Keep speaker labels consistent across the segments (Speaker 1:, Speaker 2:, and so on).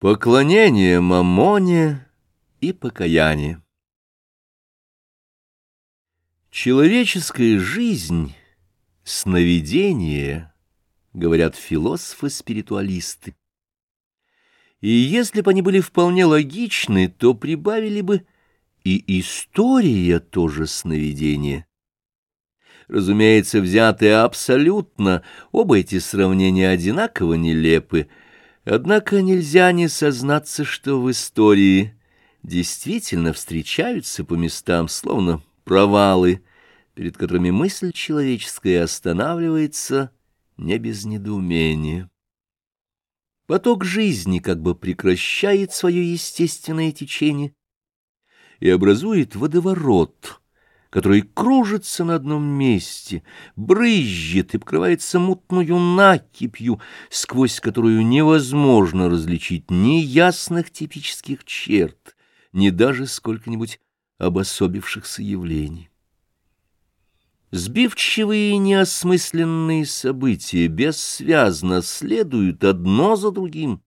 Speaker 1: Поклонение Мамоне и покаяние Человеческая жизнь — сновидение, говорят философы-спиритуалисты. И если бы они были вполне логичны, то прибавили бы и история тоже сновидение. Разумеется, взятые абсолютно, оба эти сравнения одинаково нелепы — Однако нельзя не сознаться, что в истории действительно встречаются по местам словно провалы, перед которыми мысль человеческая останавливается не без недоумения. Поток жизни как бы прекращает свое естественное течение и образует водоворот — который кружится на одном месте, брызжет и покрывается мутную накипью, сквозь которую невозможно различить ни ясных типических черт, ни даже сколько-нибудь обособившихся явлений. Сбивчивые и неосмысленные события бессвязно следуют одно за другим,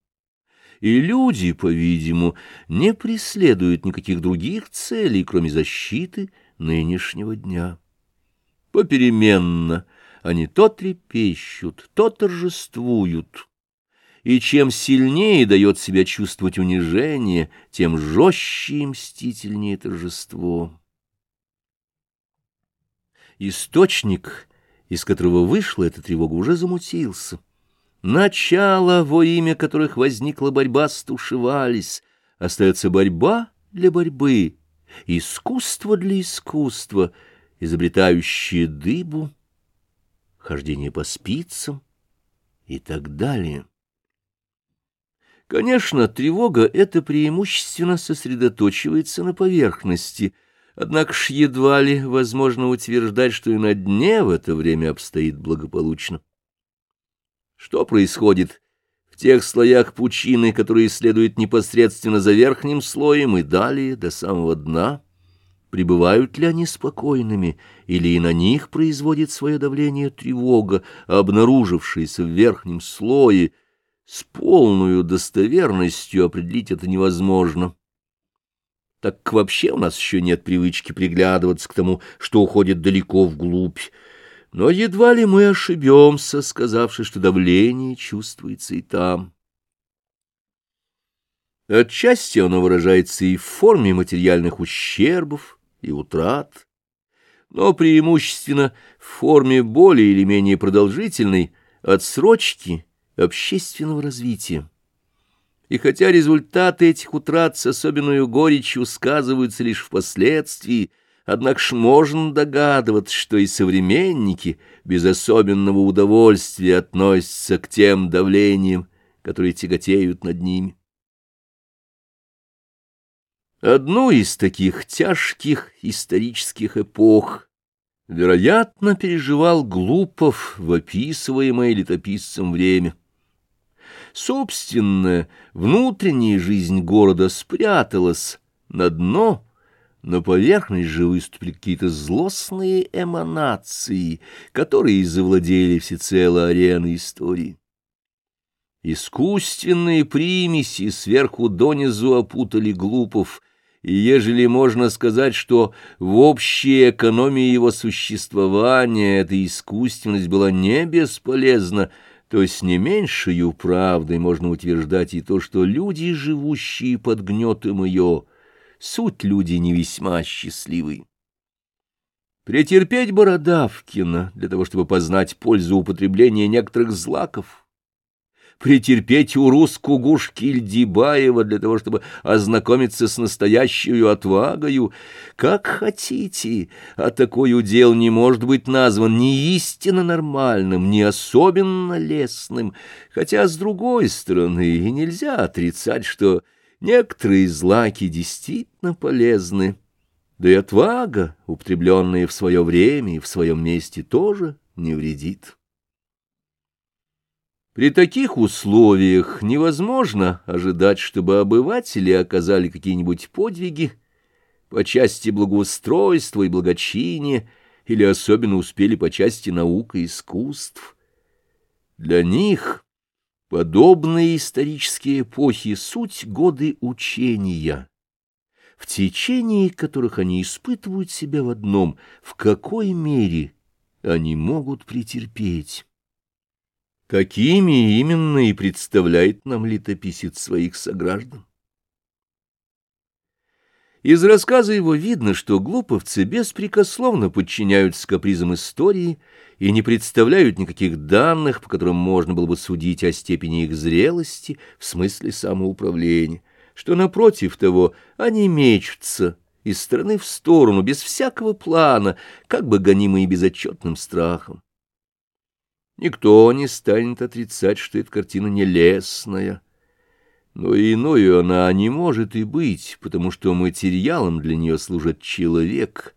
Speaker 1: и люди, по-видимому, не преследуют никаких других целей, кроме защиты нынешнего дня. Попеременно они то трепещут, то торжествуют, и чем сильнее дает себя чувствовать унижение, тем жестче и мстительнее торжество. Источник, из которого вышла эта тревога, уже замутился. Начало, во имя которых возникла борьба, стушевались. Остается борьба для борьбы, искусство для искусства, изобретающее дыбу, хождение по спицам и так далее. Конечно, тревога эта преимущественно сосредоточивается на поверхности, однако ж едва ли возможно утверждать, что и на дне в это время обстоит благополучно. Что происходит тех слоях пучины, которые следуют непосредственно за верхним слоем и далее до самого дна, пребывают ли они спокойными, или и на них производит свое давление тревога, обнаружившаяся в верхнем слое, с полной достоверностью определить это невозможно. Так вообще у нас еще нет привычки приглядываться к тому, что уходит далеко вглубь, но едва ли мы ошибемся, сказавши, что давление чувствуется и там. Отчасти оно выражается и в форме материальных ущербов и утрат, но преимущественно в форме более или менее продолжительной отсрочки общественного развития. И хотя результаты этих утрат с особенной горечью сказываются лишь впоследствии, Однако ж можно догадываться, что и современники без особенного удовольствия относятся к тем давлениям, которые тяготеют над ними. Одну из таких тяжких исторических эпох, вероятно, переживал Глупов в описываемое летописцем время. Собственная внутренняя жизнь города спряталась на дно, на поверхность же выступили какие-то злостные эманации, которые завладели всецело ареной истории. Искусственные примеси сверху донизу опутали глупов, и ежели можно сказать, что в общей экономии его существования эта искусственность была не бесполезна, то с не меньшей правдой можно утверждать и то, что люди, живущие под гнетом ее, — суть люди не весьма счастливые. Претерпеть Бородавкина для того, чтобы познать пользу употребления некоторых злаков, претерпеть урус Кугуш-Кильдибаева для того, чтобы ознакомиться с настоящей отвагою, как хотите, а такой удел не может быть назван ни истинно нормальным, ни особенно лестным, хотя, с другой стороны, нельзя отрицать, что Некоторые злаки действительно полезны, да и отвага, употребленная в свое время и в своем месте, тоже не вредит. При таких условиях невозможно ожидать, чтобы обыватели оказали какие-нибудь подвиги по части благоустройства и благочиния, или особенно успели по части наук и искусств. Для них Подобные исторические эпохи — суть годы учения, в течение которых они испытывают себя в одном, в какой мере они могут претерпеть. Какими именно и представляет нам летописец своих сограждан? Из рассказа его видно, что глуповцы беспрекословно подчиняются капризам истории и не представляют никаких данных, по которым можно было бы судить о степени их зрелости в смысле самоуправления, что, напротив того, они мечутся из стороны в сторону, без всякого плана, как бы гонимые безотчетным страхом. Никто не станет отрицать, что эта картина нелестная, но иную она не может и быть, потому что материалом для нее служит человек,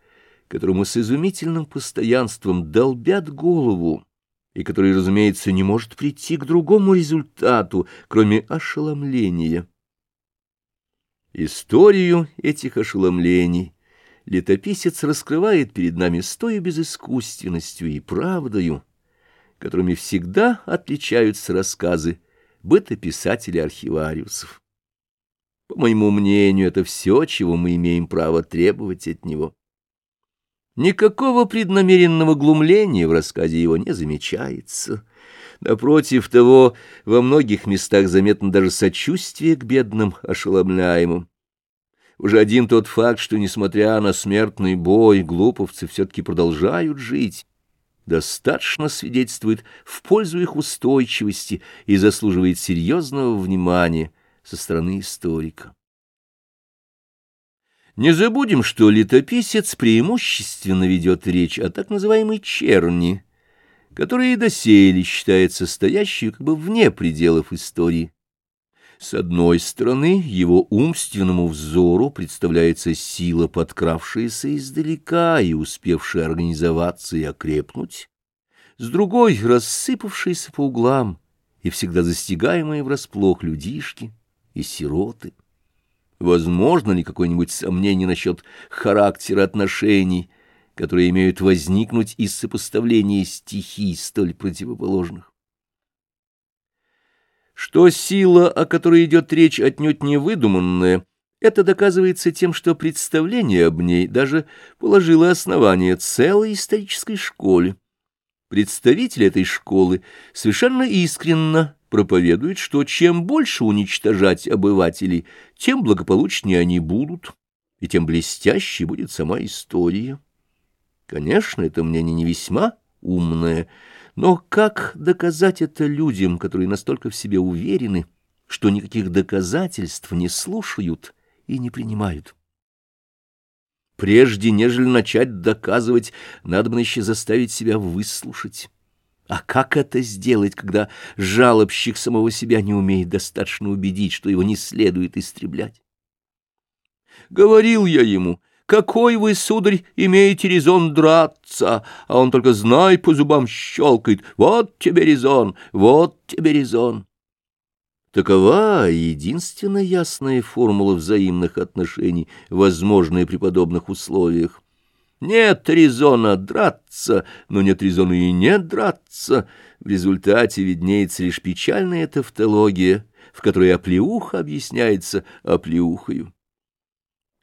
Speaker 1: которому с изумительным постоянством долбят голову, и который, разумеется, не может прийти к другому результату, кроме ошеломления. Историю этих ошеломлений летописец раскрывает перед нами с той безыскусственностью и правдою, которыми всегда отличаются рассказы бытописателей-архивариусов. По моему мнению, это все, чего мы имеем право требовать от него. Никакого преднамеренного глумления в рассказе его не замечается. Напротив того, во многих местах заметно даже сочувствие к бедным ошеломляемым. Уже один тот факт, что, несмотря на смертный бой, глуповцы все-таки продолжают жить, достаточно свидетельствует в пользу их устойчивости и заслуживает серьезного внимания со стороны историка. Не забудем, что летописец преимущественно ведет речь о так называемой черни, которая и доселе считается стоящей как бы вне пределов истории. С одной стороны, его умственному взору представляется сила, подкравшаяся издалека и успевшая организоваться и окрепнуть, с другой — рассыпавшиеся по углам и всегда застигаемые врасплох людишки и сироты. Возможно ли какое-нибудь сомнение насчет характера отношений, которые имеют возникнуть из сопоставления стихий столь противоположных? Что сила, о которой идет речь, отнюдь не выдуманная, это доказывается тем, что представление об ней даже положило основание целой исторической школе. Представители этой школы совершенно искренно проповедуют, что чем больше уничтожать обывателей, тем благополучнее они будут, и тем блестяще будет сама история. Конечно, это мнение не весьма умное, но как доказать это людям, которые настолько в себе уверены, что никаких доказательств не слушают и не принимают? Прежде, нежели начать доказывать, надо бы еще заставить себя выслушать. А как это сделать, когда жалобщик самого себя не умеет достаточно убедить, что его не следует истреблять? Говорил я ему, какой вы, сударь, имеете резон драться, а он только, знай, по зубам щелкает. Вот тебе резон, вот тебе резон. Такова единственная ясная формула взаимных отношений, возможная при подобных условиях. Нет резона драться, но нет резона и не драться. В результате виднеется лишь печальная тавтология, в которой оплеуха объясняется оплеухою.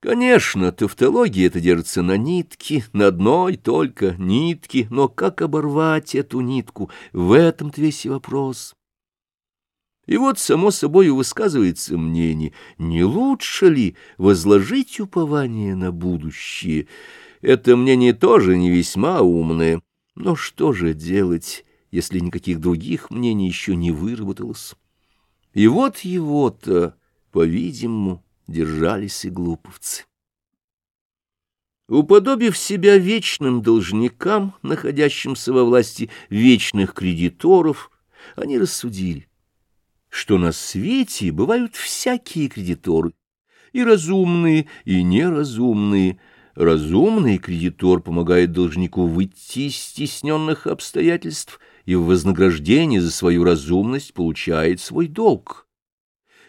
Speaker 1: Конечно, тавтология это держится на нитке, на одной только нитке, но как оборвать эту нитку, в этом-то весь и вопрос. И вот, само собой, высказывается мнение, не лучше ли возложить упование на будущее? Это мнение тоже не весьма умное, но что же делать, если никаких других мнений еще не выработалось? И вот его-то, по-видимому, держались и глуповцы. Уподобив себя вечным должникам, находящимся во власти вечных кредиторов, они рассудили, что на свете бывают всякие кредиторы, и разумные, и неразумные. Разумный кредитор помогает должнику выйти из стесненных обстоятельств и в вознаграждение за свою разумность получает свой долг.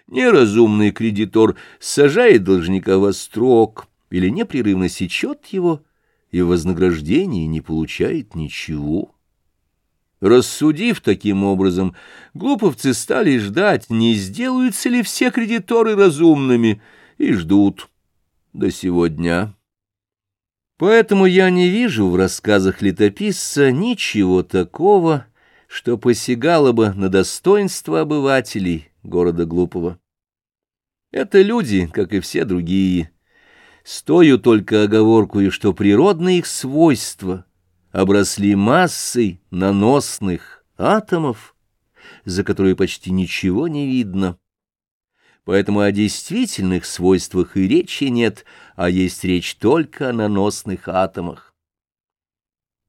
Speaker 1: Неразумный кредитор сажает должника во строк или непрерывно сечет его и в вознаграждении не получает ничего. Рассудив таким образом, глуповцы стали ждать, не сделаются ли все кредиторы разумными, и ждут до сего дня. Поэтому я не вижу в рассказах летописца ничего такого, что посягало бы на достоинство обывателей города Глупого. Это люди, как и все другие, с тою только оговоркой, что природные их свойства обросли массой наносных атомов, за которые почти ничего не видно. Поэтому о действительных свойствах и речи нет, а есть речь только о наносных атомах.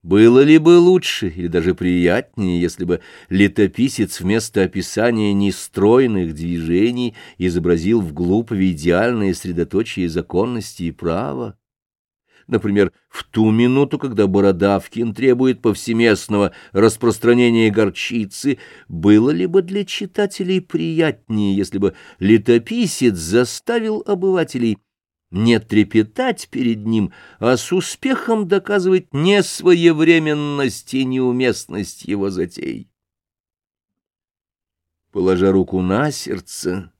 Speaker 1: Было ли бы лучше или даже приятнее, если бы летописец вместо описания нестройных движений изобразил в глупове идеальное средоточие законности и права? Например, в ту минуту, когда Бородавкин требует повсеместного распространения горчицы, было ли бы для читателей приятнее, если бы летописец заставил обывателей не трепетать перед ним, а с успехом доказывать несвоевременность и неуместность его затей. Положа руку на сердце,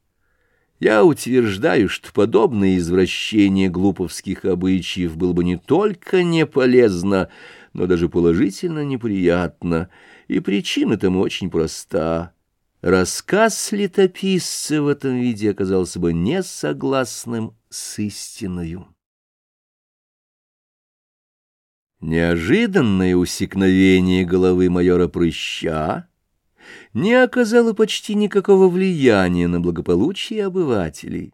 Speaker 1: я утверждаю, что подобное извращение глуповских обычаев было бы не только не полезно, но даже положительно неприятно, и причина тому очень проста. Рассказ летописца в этом виде оказался бы несогласным с истиною. Неожиданное усекновение головы майора Прыща не оказало почти никакого влияния на благополучие обывателей.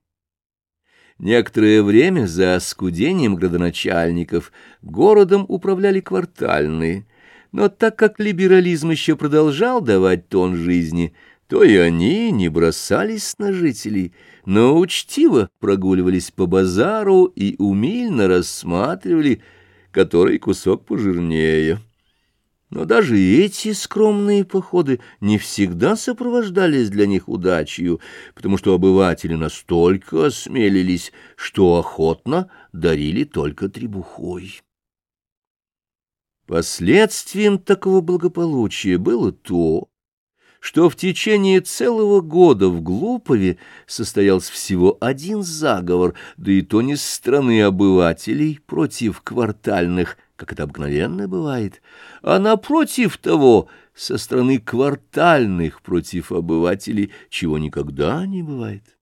Speaker 1: Некоторое время за оскудением градоначальников городом управляли квартальные, но так как либерализм еще продолжал давать тон жизни – то и они не бросались на жителей, но учтиво прогуливались по базару и умильно рассматривали, который кусок пожирнее. Но даже эти скромные походы не всегда сопровождались для них удачей, потому что обыватели настолько осмелились, что охотно дарили только требухой. Последствием такого благополучия было то, что в течение целого года в Глупове состоялся всего один заговор, да и то не с стороны обывателей против квартальных, как это обыкновенно бывает, а напротив того, со стороны квартальных против обывателей, чего никогда не бывает.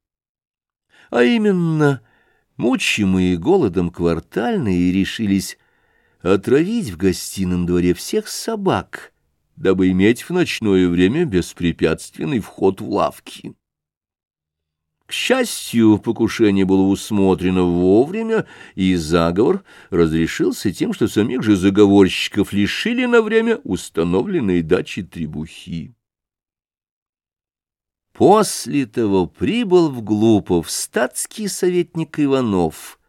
Speaker 1: А именно, мучимые голодом квартальные решились отравить в гостином дворе всех собак — дабы иметь в ночное время беспрепятственный вход в лавки. К счастью, покушение было усмотрено вовремя, и заговор разрешился тем, что самих же заговорщиков лишили на время установленной дачи требухи. После того прибыл в Глупов статский советник Иванов,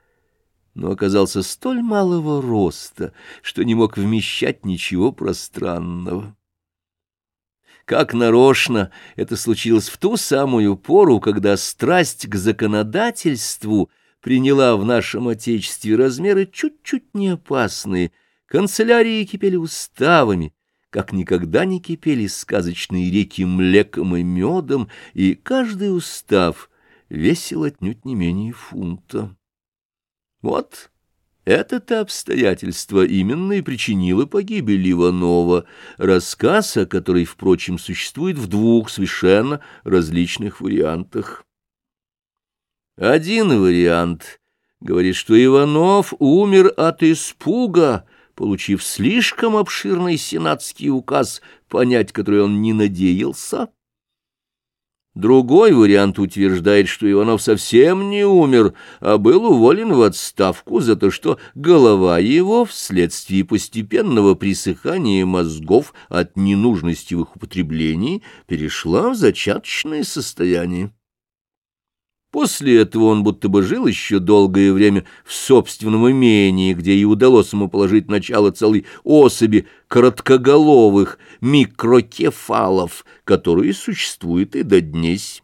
Speaker 1: но оказался столь малого роста, что не мог вмещать ничего пространного. Как нарочно это случилось в ту самую пору, когда страсть к законодательству приняла в нашем Отечестве размеры чуть-чуть не опасные. Канцелярии кипели уставами, как никогда не кипели сказочные реки млеком и медом, и каждый устав весил отнюдь не менее фунта. Вот это-то обстоятельство именно и причинило погибель Иванова, рассказ о которой, впрочем, существует в двух совершенно различных вариантах. Один вариант говорит, что Иванов умер от испуга, получив слишком обширный сенатский указ, понять который он не надеялся. Другой вариант утверждает, что Иванов совсем не умер, а был уволен в отставку за то, что голова его вследствие постепенного присыхания мозгов от ненужности в их употреблении перешла в зачаточное состояние. После этого он будто бы жил еще долгое время в собственном имении, где и удалось ему положить начало целой особи короткоголовых микрокефалов, которые существуют и до днесь.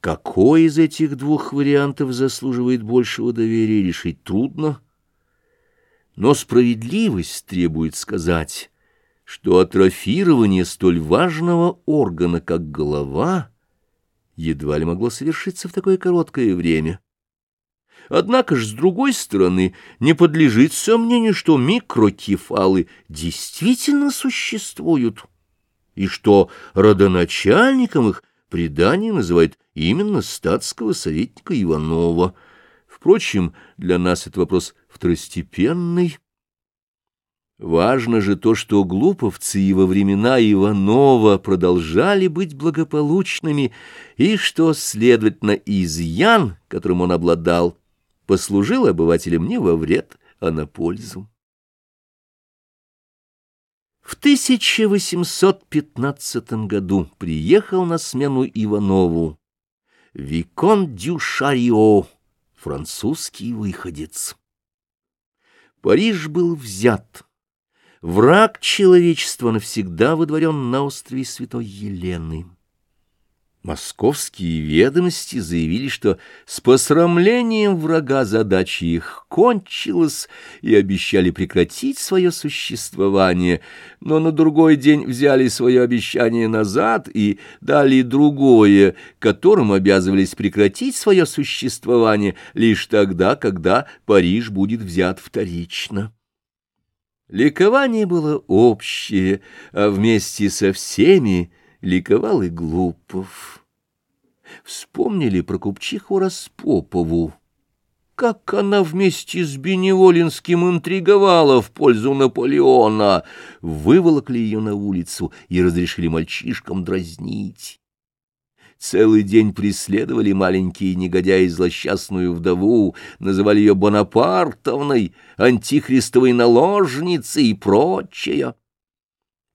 Speaker 1: Какой из этих двух вариантов заслуживает большего доверия, решить трудно, но справедливость требует сказать, что атрофирование столь важного органа, как голова, едва ли могло совершиться в такое короткое время. Однако же, с другой стороны, не подлежит сомнению, что микрокефалы действительно существуют, и что родоначальником их предание называет именно статского советника Иванова. Впрочем, для нас этот вопрос второстепенный, Важно же то, что глуповцы и во времена Иванова продолжали быть благополучными, и что, следовательно, изъян, которым он обладал, послужил обывателям не во вред, а на пользу. В 1815 году приехал на смену Иванову Викон Дюшарио, французский выходец. Париж был взят Враг человечества навсегда выдворен на острове Святой Елены. Московские ведомости заявили, что с посрамлением врага задача их кончилась, и обещали прекратить свое существование, но на другой день взяли свое обещание назад и дали другое, которым обязывались прекратить свое существование лишь тогда, когда Париж будет взят вторично. Ликование было общее, а вместе со всеми ликовал и Глупов. Вспомнили про купчиху Распопову, как она вместе с Беневолинским интриговала в пользу Наполеона, выволокли ее на улицу и разрешили мальчишкам дразнить. Целый день преследовали маленькие негодяи злосчастную вдову, называли ее Бонапартовной, антихристовой наложницей и прочее.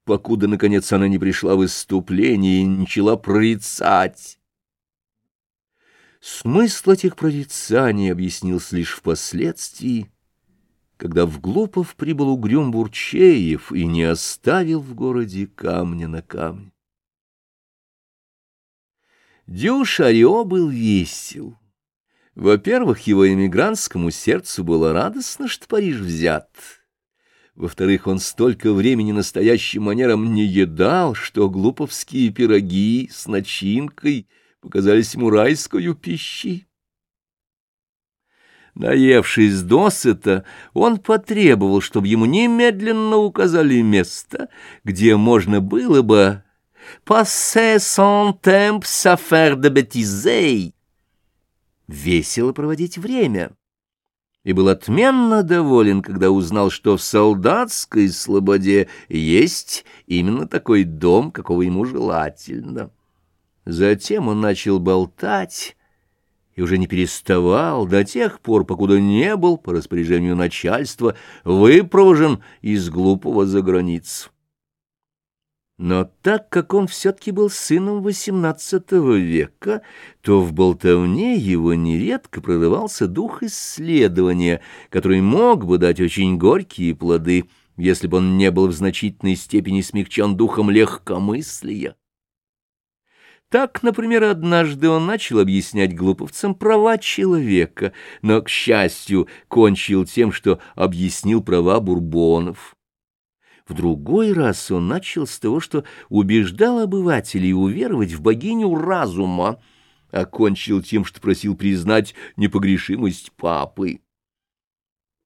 Speaker 1: Покуда, наконец, она не пришла в иступление и начала прорицать. Смысл этих прорицаний объяснился лишь впоследствии, когда в Глупов прибыл угрюм Бурчеев и не оставил в городе камня на камне. Дюшарио был весел. Во-первых, его эмигрантскому сердцу было радостно, что Париж взят. Во-вторых, он столько времени настоящим манером не едал, что глуповские пироги с начинкой показались ему райскою пищей. Наевшись досыта, он потребовал, чтобы ему немедленно указали место, где можно было бы «Passer son temps à faire de bêtises» — весело проводить время. И был отменно доволен, когда узнал, что в солдатской слободе есть именно такой дом, какого ему желательно. Затем он начал болтать и уже не переставал до тех пор, покуда не был, по распоряжению начальства, выпровожен из глупого за границу. Но так как он все-таки был сыном XVIII века, то в болтовне его нередко прорывался дух исследования, который мог бы дать очень горькие плоды, если бы он не был в значительной степени смягчен духом легкомыслия. Так, например, однажды он начал объяснять глуповцам права человека, но, к счастью, кончил тем, что объяснил права бурбонов. В другой раз он начал с того, что убеждал обывателей уверовать в богиню разума, окончил тем, что просил признать непогрешимость папы.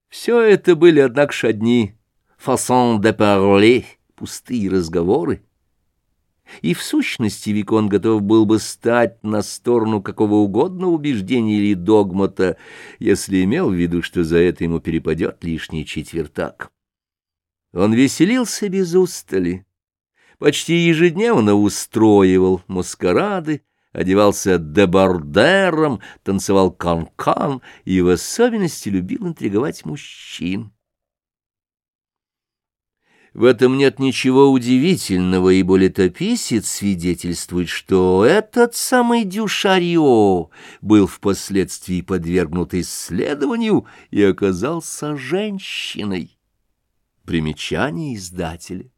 Speaker 1: Все это были, однако, одни «façon de parler», пустые разговоры. И в сущности Викон готов был бы стать на сторону какого угодно убеждения или догмата, если имел в виду, что за это ему перепадет лишний четвертак. Он веселился без устали, почти ежедневно устроивал маскарады, одевался дебардером, танцевал канкан -кан и в особенности любил интриговать мужчин. В этом нет ничего удивительного, ибо летописец свидетельствует, что этот самый Дюшарио был впоследствии подвергнут исследованию и оказался женщиной. Примечание издателя.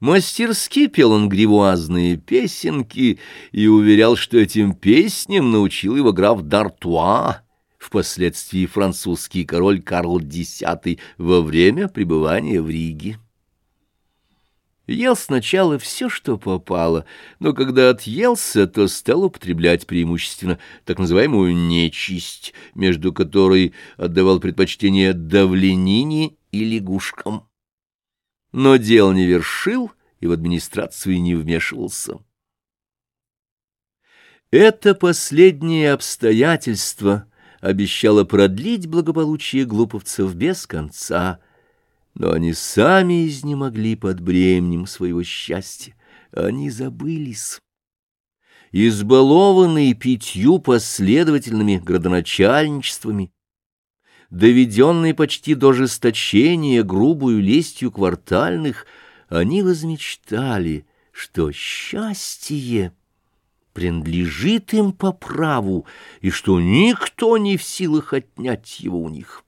Speaker 1: Мастерски пел он гривуазные песенки и уверял, что этим песням научил его граф Д'Артуа, впоследствии французский король Карл X во время пребывания в Риге. Ел сначала все, что попало, но когда отъелся, то стал употреблять преимущественно так называемую нечисть, между которой отдавал предпочтение давленине и лягушкам. Но дел не вершил и в администрацию не вмешивался. Это последнее обстоятельство обещало продлить благополучие глуповцев без конца — но они сами изнемогли под бременем своего счастья. Они забылись. Избалованные пятью последовательными градоначальничествами, доведенные почти до жесточения грубую лестью квартальных, они возмечтали, что счастье принадлежит им по праву, и что никто не в силах отнять его у них.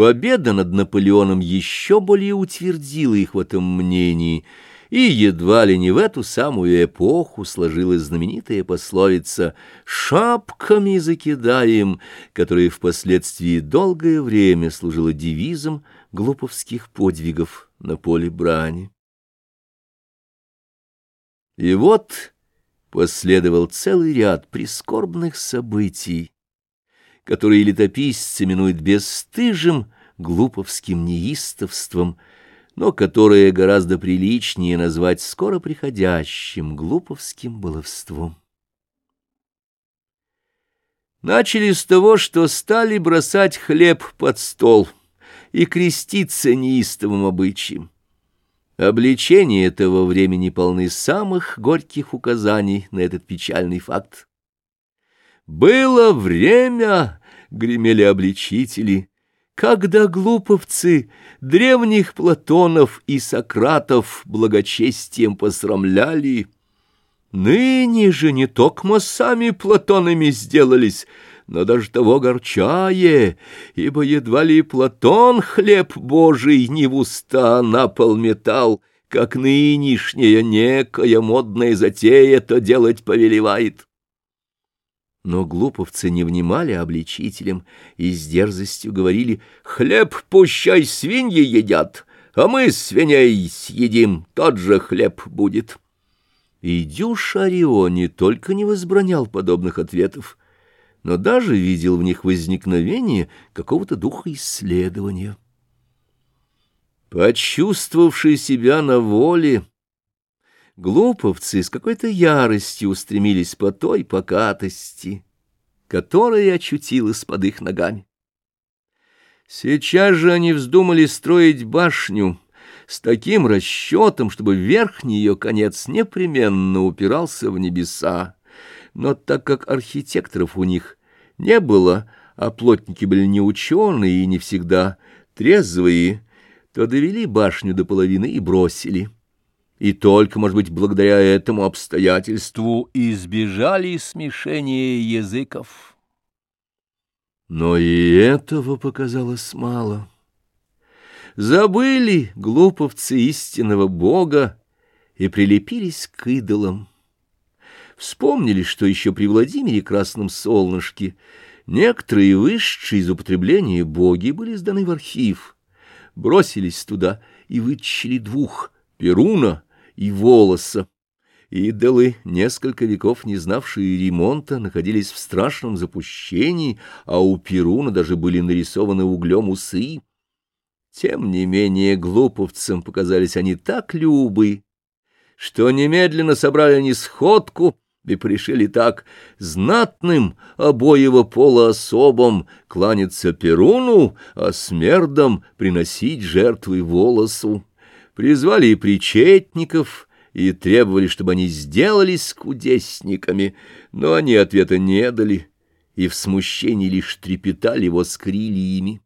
Speaker 1: Победа над Наполеоном еще более утвердила их в этом мнении, и едва ли не в эту самую эпоху сложилась знаменитая пословица «шапками закидаем», которая впоследствии долгое время служила девизом глуповских подвигов на поле брани. И вот последовал целый ряд прискорбных событий, которые летописцы минуют бесстыжим глуповским неистовством, но которое гораздо приличнее назвать скоро приходящим глуповским баловством. Начали с того, что стали бросать хлеб под стол и креститься неистовым обычаем. Обличения этого времени полны самых горьких указаний на этот печальный факт. «Было время», — гремели обличители, «когда глуповцы древних Платонов и Сократов благочестием посрамляли. Ныне же не токмо сами Платонами сделались, но даже того горчае, ибо едва ли Платон хлеб Божий не в уста на пол метал, как нынешняя некая модная затея то делать повелевает». Но глуповцы не внимали обличителям и с дерзостью говорили «Хлеб пущай свиньи едят, а мы свиней съедим, тот же хлеб будет». И Дюшарио не только не возбранял подобных ответов, но даже видел в них возникновение какого-то духа исследования. Почувствовавший себя на воле, глуповцы с какой-то яростью устремились по той покатости, которая очутилась под их ногами. Сейчас же они вздумали строить башню с таким расчетом, чтобы верхний ее конец непременно упирался в небеса. Но так как архитекторов у них не было, а плотники были не ученые и не всегда трезвые, то довели башню до половины и бросили и только, может быть, благодаря этому обстоятельству избежали смешения языков. Но и этого показалось мало. Забыли глуповцы истинного Бога и прилепились к идолам. Вспомнили, что еще при Владимире Красном Солнышке некоторые высшие из употребления боги были сданы в архив, бросились туда и вытащили двух — Перуна и волоса. Идолы, несколько веков не знавшие ремонта, находились в страшном запущении, а у Перуна даже были нарисованы углем усы. Тем не менее глуповцам показались они так любы, что немедленно собрали они сходку и пришли так знатным обоего пола особам кланяться Перуну, а смердам приносить жертвы волосу призвали и причетников, и требовали, чтобы они сделались кудесниками, но они ответа не дали, и в смущении лишь трепетали, воскрили ими.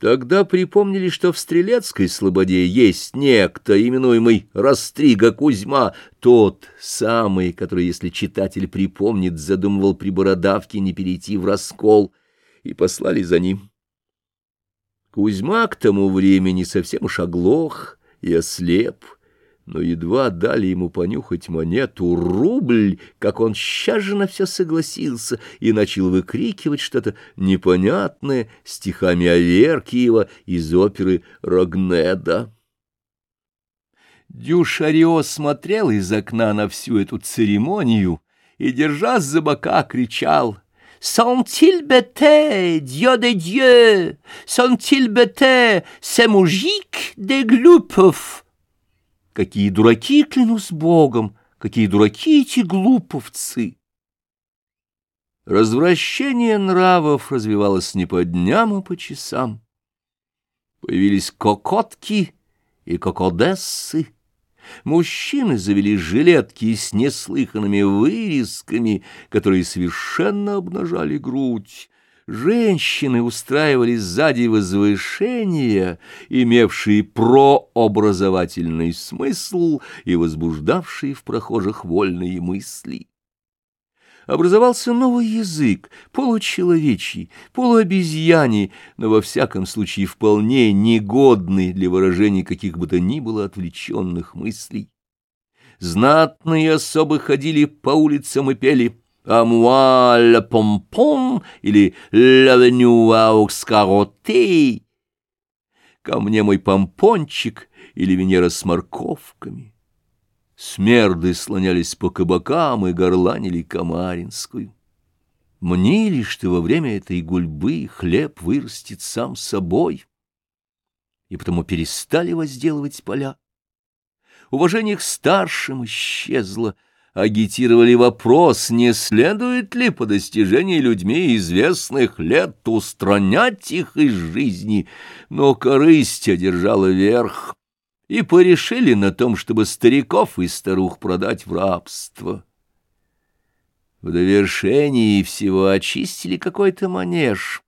Speaker 1: Тогда припомнили, что в Стрелецкой слободе есть некто, именуемый Растрига Кузьма, тот самый, который, если читатель припомнит, задумывал при бородавке не перейти в раскол, и послали за ним. Кузьма к тому времени совсем уж оглох и ослеп, но едва дали ему понюхать монету рубль, как он на все согласился и начал выкрикивать что-то непонятное стихами Аверкиева из оперы Рогнеда. Дюшарио смотрел из окна на всю эту церемонию и, держась за бока, кричал «Sont-ils bêtés, Dieu de Dieu? Sont-ils bêtés, ces moujiks des глупов?» Какие дураки, клянусь Богом, какие дураки эти глуповцы! Развращение нравов развивалось не по дням, а по часам. Появились кокотки и кокодессы. Мужчины завели жилетки с неслыханными вырезками, которые совершенно обнажали грудь. Женщины устраивали сзади возвышения, имевшие прообразовательный смысл и возбуждавшие в прохожих вольные мысли. Образовался новый язык, получеловечий, полуобезьяний, но во всяком случае вполне негодный для выражения каких бы то ни было отвлеченных мыслей. Знатные особы ходили по улицам и пели — «А moi le pompon» или «L'avenue aux «Ко мне мой помпончик» или «Венера с морковками». Смерды слонялись по кабакам и горланили Камаринскую. Мнили, что во время этой гульбы хлеб вырастет сам собой, и потому перестали возделывать поля. Уважение к старшим исчезло, агитировали вопрос, не следует ли по достижении людьми известных лет устранять их из жизни, но корысть одержала верх, и порешили на том, чтобы стариков и старух продать в рабство. В довершении всего очистили какой-то манеж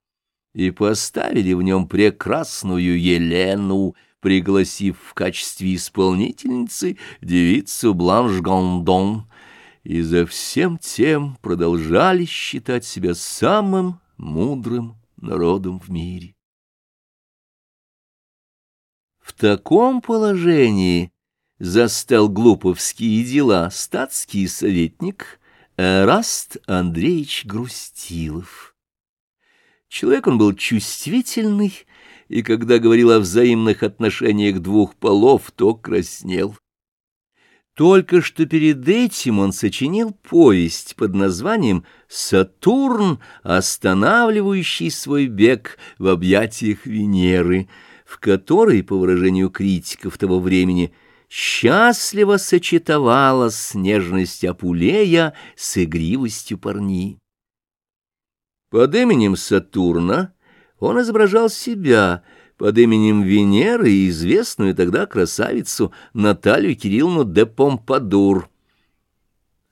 Speaker 1: и поставили в нем прекрасную Елену, пригласив в качестве исполнительницы девицу Бланш Гондон, и за всем тем продолжали считать себя самым мудрым народом в мире. Таком положении застал глуповские дела статский советник Эраст Андреевич Грустилов. Человек он был чувствительный, и когда говорил о взаимных отношениях двух полов, то краснел. Только что перед этим он сочинил повесть под названием «Сатурн, останавливающий свой бег в объятиях Венеры», в которой, по выражению критиков того времени, счастливо сочетовалась нежность Апулея с игривостью парни. Под именем Сатурна он изображал себя — под именем Венеры известную тогда красавицу Наталью Кирилловну де Помпадур.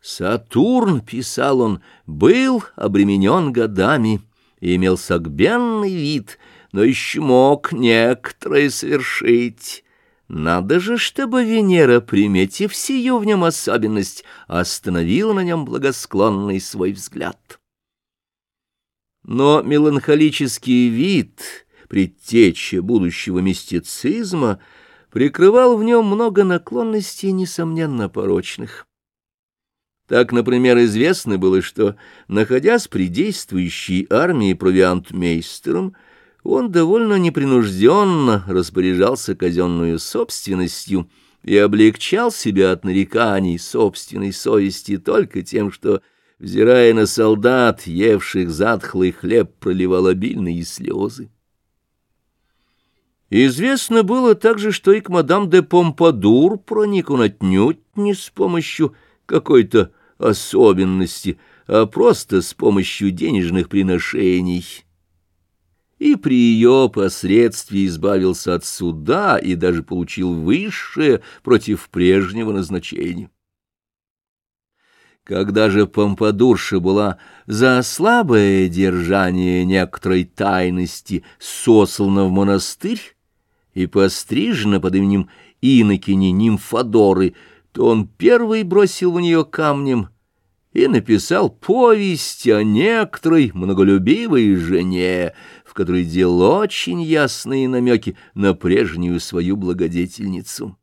Speaker 1: «Сатурн», — писал он, — «был обременен годами имел согбенный вид, но еще мог некоторое совершить». Надо же, чтобы Венера, приметив сию в нем особенность, остановила на нем благосклонный свой взгляд. Но меланхолический вид предтеча будущего мистицизма, прикрывал в нем много наклонностей, несомненно, порочных. Так, например, известно было, что, находясь при действующей армии провиантмейстером, он довольно непринужденно распоряжался казенную собственностью и облегчал себя от нареканий собственной совести только тем, что, взирая на солдат, евших затхлый хлеб, проливал обильные слезы. Известно было также, что и к мадам де Помпадур проник он отнюдь не с помощью какой-то особенности, а просто с помощью денежных приношений. И при ее посредстве избавился от суда и даже получил высшее против прежнего назначения. Когда же Помпадурша была за слабое держание некоторой тайности сослана в монастырь, и пострижена под именем инокини Нимфодоры, то он первый бросил в нее камнем и написал повесть о некоторой многолюбивой жене, в которой делал очень ясные намеки на прежнюю свою благодетельницу.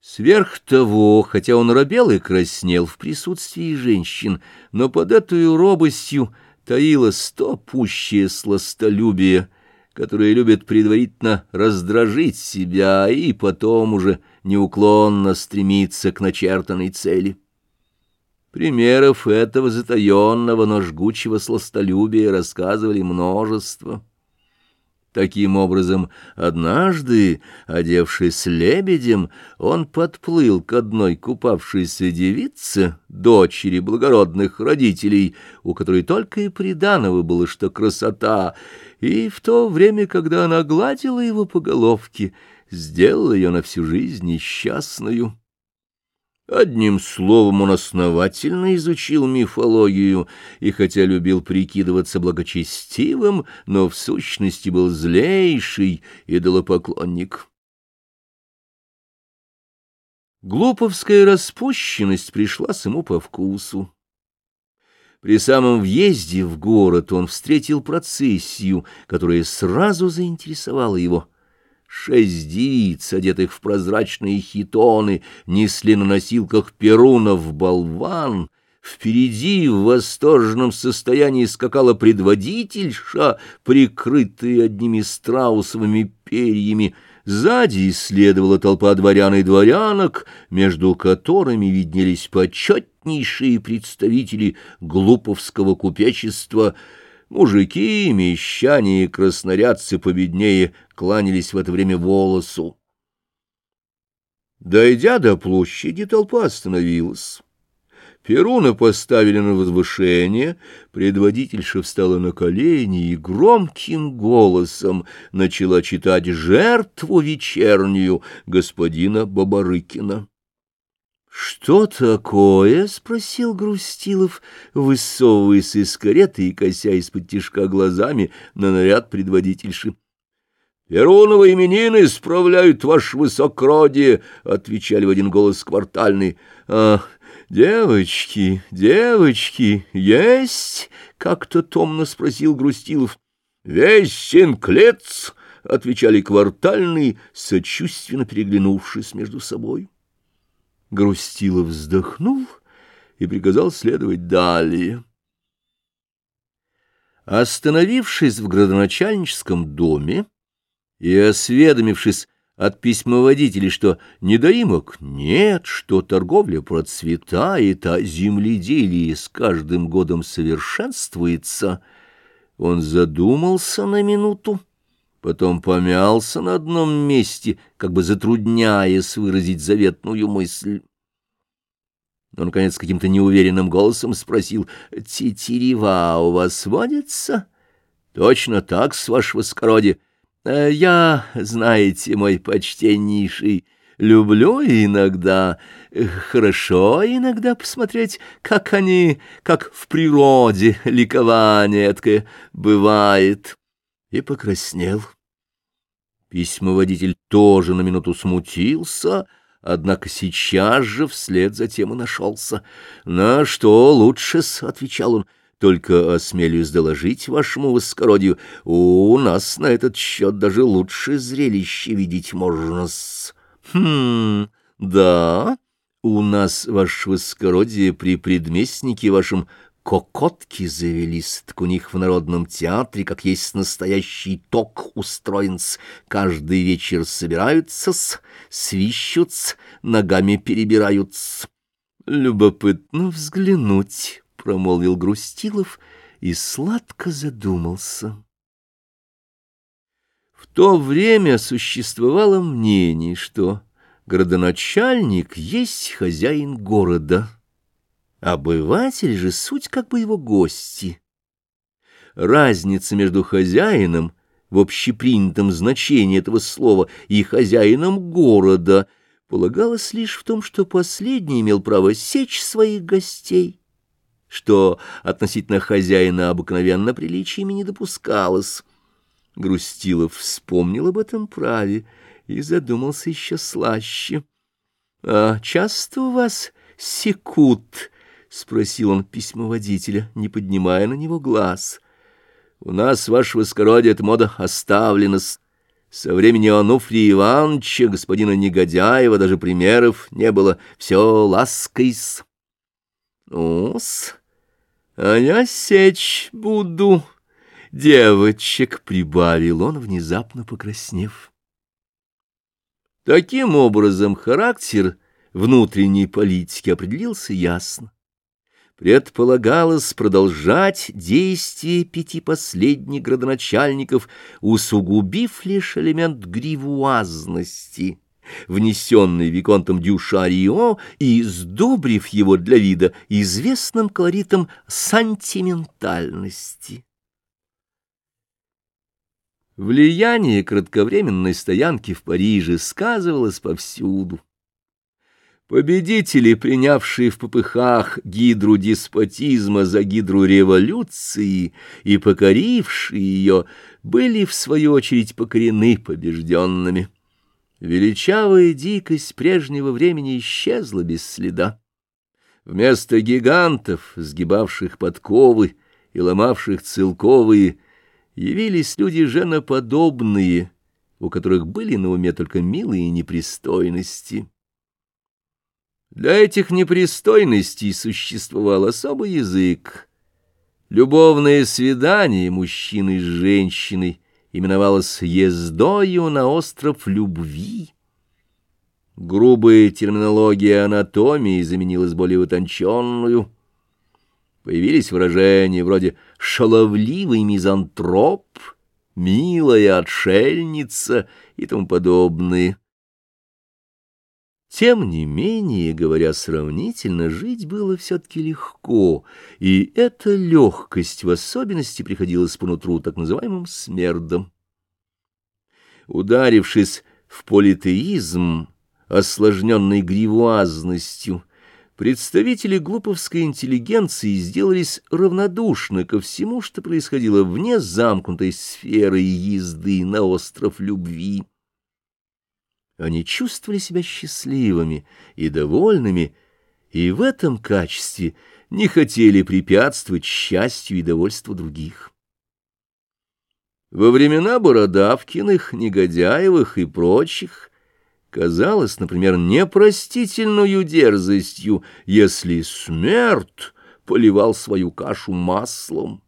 Speaker 1: Сверх того, хотя он робел и краснел в присутствии женщин, но под этой робостью таилось то пущее сластолюбие, которое любит предварительно раздражить себя и потом уже неуклонно стремиться к начертанной цели. Примеров этого затаенного, но жгучего сластолюбия рассказывали множество. Таким образом, однажды, одевшись лебедем, он подплыл к одной купавшейся девице, дочери благородных родителей, у которой только и приданово было, что красота, и в то время, когда она гладила его по головке, сделала ее на всю жизнь несчастную. Одним словом, он основательно изучил мифологию, и хотя любил прикидываться благочестивым, но в сущности был злейший идолопоклонник. Глуповская распущенность пришла с ему по вкусу. При самом въезде в город он встретил процессию, которая сразу заинтересовала его — Шесть девиц, одетых в прозрачные хитоны, несли на носилках перунов болван. Впереди в восторженном состоянии скакала предводительша, прикрытая одними страусовыми перьями. Сзади следовала толпа дворян и дворянок, между которыми виднелись почетнейшие представители глуповского купечества — Мужики, мещане и краснорядцы победнее кланялись в это время волосу. Дойдя до площади, толпа остановилась. Перуна поставили на возвышение, предводительша встала на колени и громким голосом начала читать жертву вечернюю господина Бабарыкина. «Что такое?» — спросил Грустилов, высовываясь из кареты и кося из-под тишка глазами на наряд предводительши. «Перуновы именины справляют ваше высокродие», — отвечали в один голос квартальный. «А, девочки, девочки, есть?» — как-то томно спросил Грустилов. «Весь синклец», — отвечали квартальные, сочувственно переглянувшись между собой. Грустилов вздохнул и приказал следовать далее. Остановившись в градоначальническом доме и осведомившись от письмоводителей, что недоимок нет, что торговля процветает, а земледелие с каждым годом совершенствуется, он задумался на минуту потом помялся на одном месте, как бы затрудняясь выразить заветную мысль. Но, наконец, каким-то неуверенным голосом спросил, «Тетерева у вас водится?» «Точно так, с вашего скородия. «Э, я, знаете, мой почтеннейший, люблю иногда, хорошо иногда посмотреть, как они, как в природе ликование бывает» и покраснел. Письмоводитель тоже на минуту смутился, однако сейчас же вслед за тем и нашелся. «На что лучше-с?» — отвечал он. «Только осмелюсь доложить вашему воскородию, у нас на этот счет даже лучше зрелище видеть можно-с». «Хм, да, у нас, ваше воскородие, при предместнике вашем кокотки завелись, так у них в Народном театре, как есть настоящий ток устроен -с. Каждый вечер собираются-с, свищут-с, ногами перебирают-с. Любопытно взглянуть, — промолвил Грустилов и сладко задумался. В то время существовало мнение, что городоначальник есть хозяин города — Обыватель же суть как бы его гости. Разница между хозяином в общепринятом значении этого слова и хозяином города полагалась лишь в том, что последний имел право сечь своих гостей, что относительно хозяина обыкновенно приличиями не допускалось. Грустилов вспомнил об этом праве и задумался еще слаще. — А часто у вас секут? — спросил он письмоводителя, не поднимая на него глаз. — У нас, ваше воскородие, эта мода оставлена. Со времени Ануфрия Ивановича, господина Негодяева, даже примеров не было. Все ласкайс. Ну-с, а я сечь буду. Девочек, — прибавил он, внезапно покраснев. Таким образом, характер внутренней политики определился ясно предполагалось продолжать действие пяти последних градоначальников, усугубив лишь элемент гривуазности, внесенный Виконтом Дюшарио и сдобрив его для вида известным колоритом сантиментальности. Влияние кратковременной стоянки в Париже сказывалось повсюду. Победители, принявшие в попыхах гидру деспотизма за гидру революции и покорившие ее, были, в свою очередь, покорены побежденными. Величавая дикость прежнего времени исчезла без следа. Вместо гигантов, сгибавших подковы и ломавших целковые, явились люди женоподобные, у которых были на уме только милые непристойности. Для этих непристойностей существовал особый язык. Любовное свидание мужчины с женщиной именовалось «ездою на остров любви». Грубая терминология анатомии заменилась более утонченную. Появились выражения вроде «шаловливый мизантроп», «милая отшельница» и тому подобные. Тем не менее, говоря сравнительно, жить было все-таки легко, и эта легкость в особенности приходилась по нутру так называемым смердом. Ударившись в политеизм, осложненный гривуазностью, представители глуповской интеллигенции сделались равнодушны ко всему, что происходило вне замкнутой сферы езды на остров любви. Они чувствовали себя счастливыми и довольными, и в этом качестве не хотели препятствовать счастью и довольству других. Во времена Бородавкиных, Негодяевых и прочих казалось, например, непростительную дерзостью, если смерть поливал свою кашу маслом.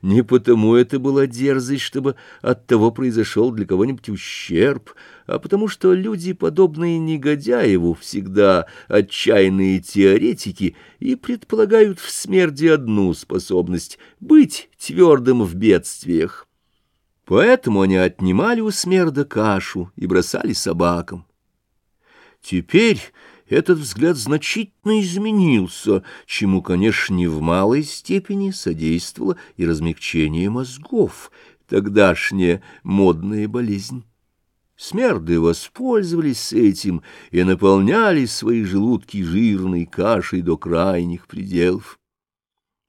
Speaker 1: Не потому это была дерзость, чтобы от того произошел для кого-нибудь ущерб, а потому что люди, подобные Негодяеву, всегда отчаянные теоретики и предполагают в смерти одну способность — быть твердым в бедствиях. Поэтому они отнимали у смерда кашу и бросали собакам. Теперь этот взгляд значительно изменился, чему, конечно, не в малой степени содействовало и размягчение мозгов, тогдашняя модная болезнь. Смерды воспользовались этим и наполняли свои желудки жирной кашей до крайних пределов.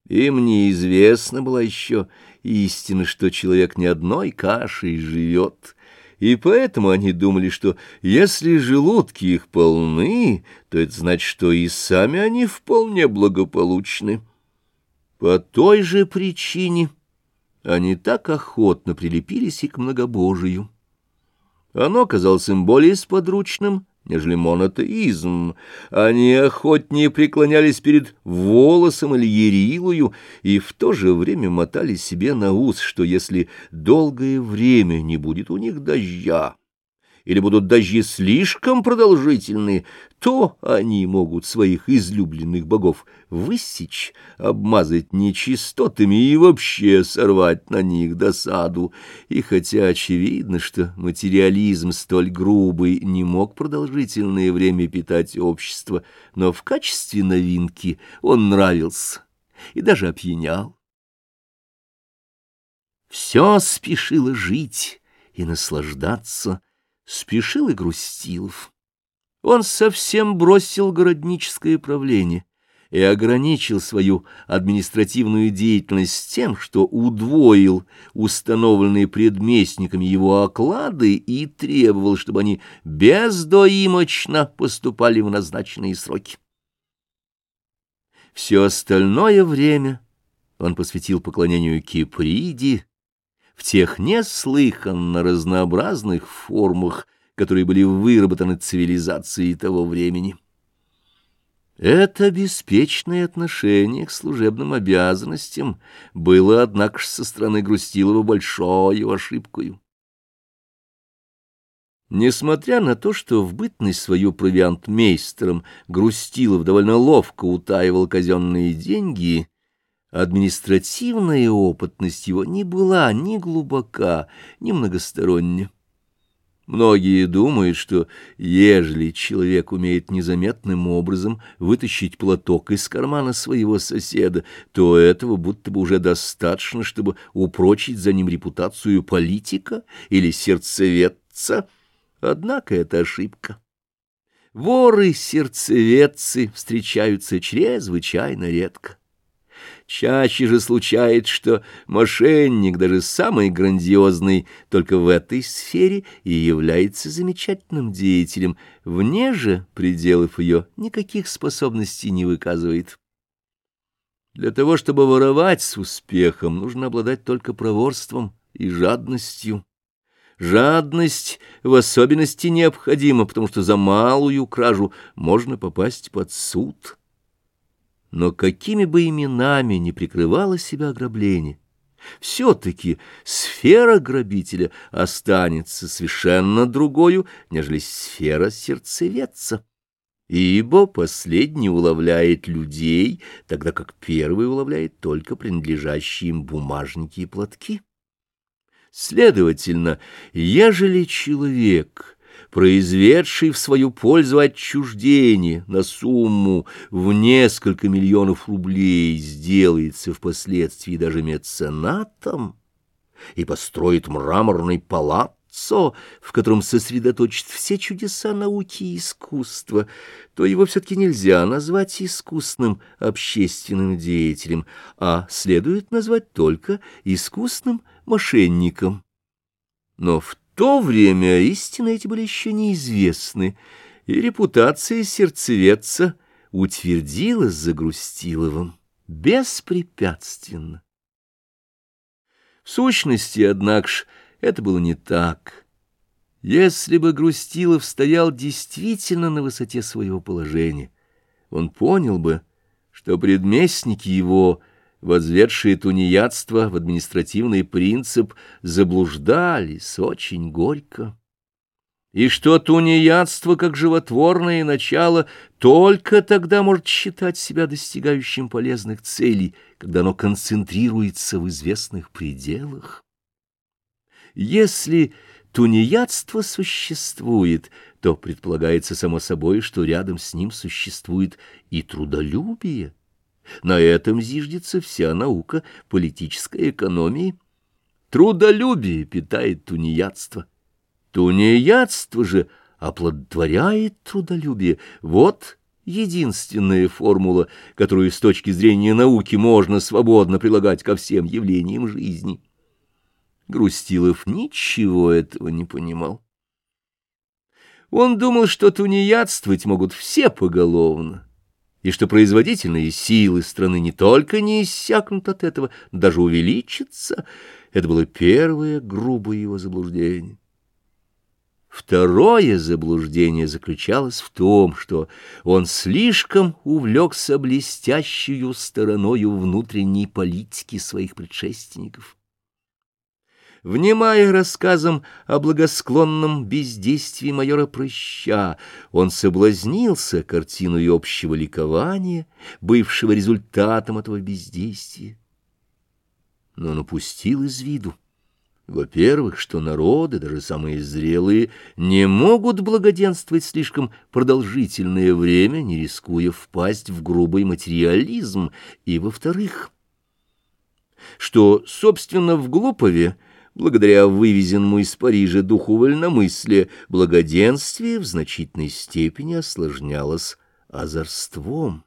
Speaker 1: Им неизвестна была еще истина, что человек не одной кашей живет — и поэтому они думали, что если желудки их полны, то это значит, что и сами они вполне благополучны. По той же причине они так охотно прилепились и к многобожию. Оно казалось им более сподручным, нежели монотеизм. Они охотнее преклонялись перед волосом или ерилою и в то же время мотали себе на ус, что если долгое время не будет у них дождя, или будут дожди слишком продолжительные, то они могут своих излюбленных богов высечь, обмазать нечистотами и вообще сорвать на них досаду. И хотя очевидно, что материализм столь грубый не мог продолжительное время питать общество, но в качестве новинки он нравился и даже опьянял. Все спешило жить и наслаждаться, спешил и Грустилов. Он совсем бросил городническое правление и ограничил свою административную деятельность тем, что удвоил установленные предместниками его оклады и требовал, чтобы они бездоимочно поступали в назначенные сроки. Все остальное время он посвятил поклонению Киприди, в тех неслыханно разнообразных формах, которые были выработаны цивилизацией того времени. Это беспечное отношение к служебным обязанностям было, однако же, со стороны Грустилова большой ошибкой. Несмотря на то, что в бытность свою провиантмейстером Грустилов довольно ловко утаивал казенные деньги, административная опытность его не была ни глубока, ни многосторонняя. Многие думают, что ежели человек умеет незаметным образом вытащить платок из кармана своего соседа, то этого будто бы уже достаточно, чтобы упрочить за ним репутацию политика или сердцеведца. Однако это ошибка. Воры-сердцеведцы встречаются чрезвычайно редко. Чаще же случается, что мошенник, даже самый грандиозный, только в этой сфере и является замечательным деятелем, вне же пределов ее никаких способностей не выказывает. Для того, чтобы воровать с успехом, нужно обладать только проворством и жадностью. Жадность в особенности необходима, потому что за малую кражу можно попасть под суд но какими бы именами ни прикрывало себя ограбление, все-таки сфера грабителя останется совершенно другою, нежели сфера сердцеведца. Ибо последний уловляет людей, тогда как первый уловляет только принадлежащие им бумажники и платки. Следовательно, ежели человек произведший в свою пользу отчуждение на сумму в несколько миллионов рублей, сделается впоследствии даже меценатом и построит мраморный палаццо, в котором сосредоточит все чудеса науки и искусства, то его все-таки нельзя назвать искусным общественным деятелем, а следует назвать только искусным мошенником. Но в то время истины эти были еще неизвестны, и репутация сердцеведца утвердилась за Грустиловым беспрепятственно. В сущности, однако ж, это было не так. Если бы Грустилов стоял действительно на высоте своего положения, он понял бы, что предместники его — возведшие тунеядство в административный принцип, заблуждались очень горько. И что тунеядство, как животворное начало, только тогда может считать себя достигающим полезных целей, когда оно концентрируется в известных пределах. Если тунеядство существует, то предполагается само собой, что рядом с ним существует и трудолюбие. На этом зиждется вся наука политической экономии. Трудолюбие питает тунеядство. Тунеядство же оплодотворяет трудолюбие. Вот единственная формула, которую с точки зрения науки можно свободно прилагать ко всем явлениям жизни. Грустилов ничего этого не понимал. Он думал, что тунеядствовать могут все поголовно и что производительные силы страны не только не иссякнут от этого, даже увеличатся. Это было первое грубое его заблуждение. Второе заблуждение заключалось в том, что он слишком увлекся блестящую стороною внутренней политики своих предшественников. Внимая рассказам о благосклонном бездействии майора Прыща, он соблазнился картиной общего ликования, бывшего результатом этого бездействия. Но он упустил из виду, во-первых, что народы, даже самые зрелые, не могут благоденствовать слишком продолжительное время, не рискуя впасть в грубый материализм, и, во-вторых, что, собственно, в Глупове благодаря вывезенному из Парижа духу вольномыслия, благоденствие в значительной степени осложнялось озорством.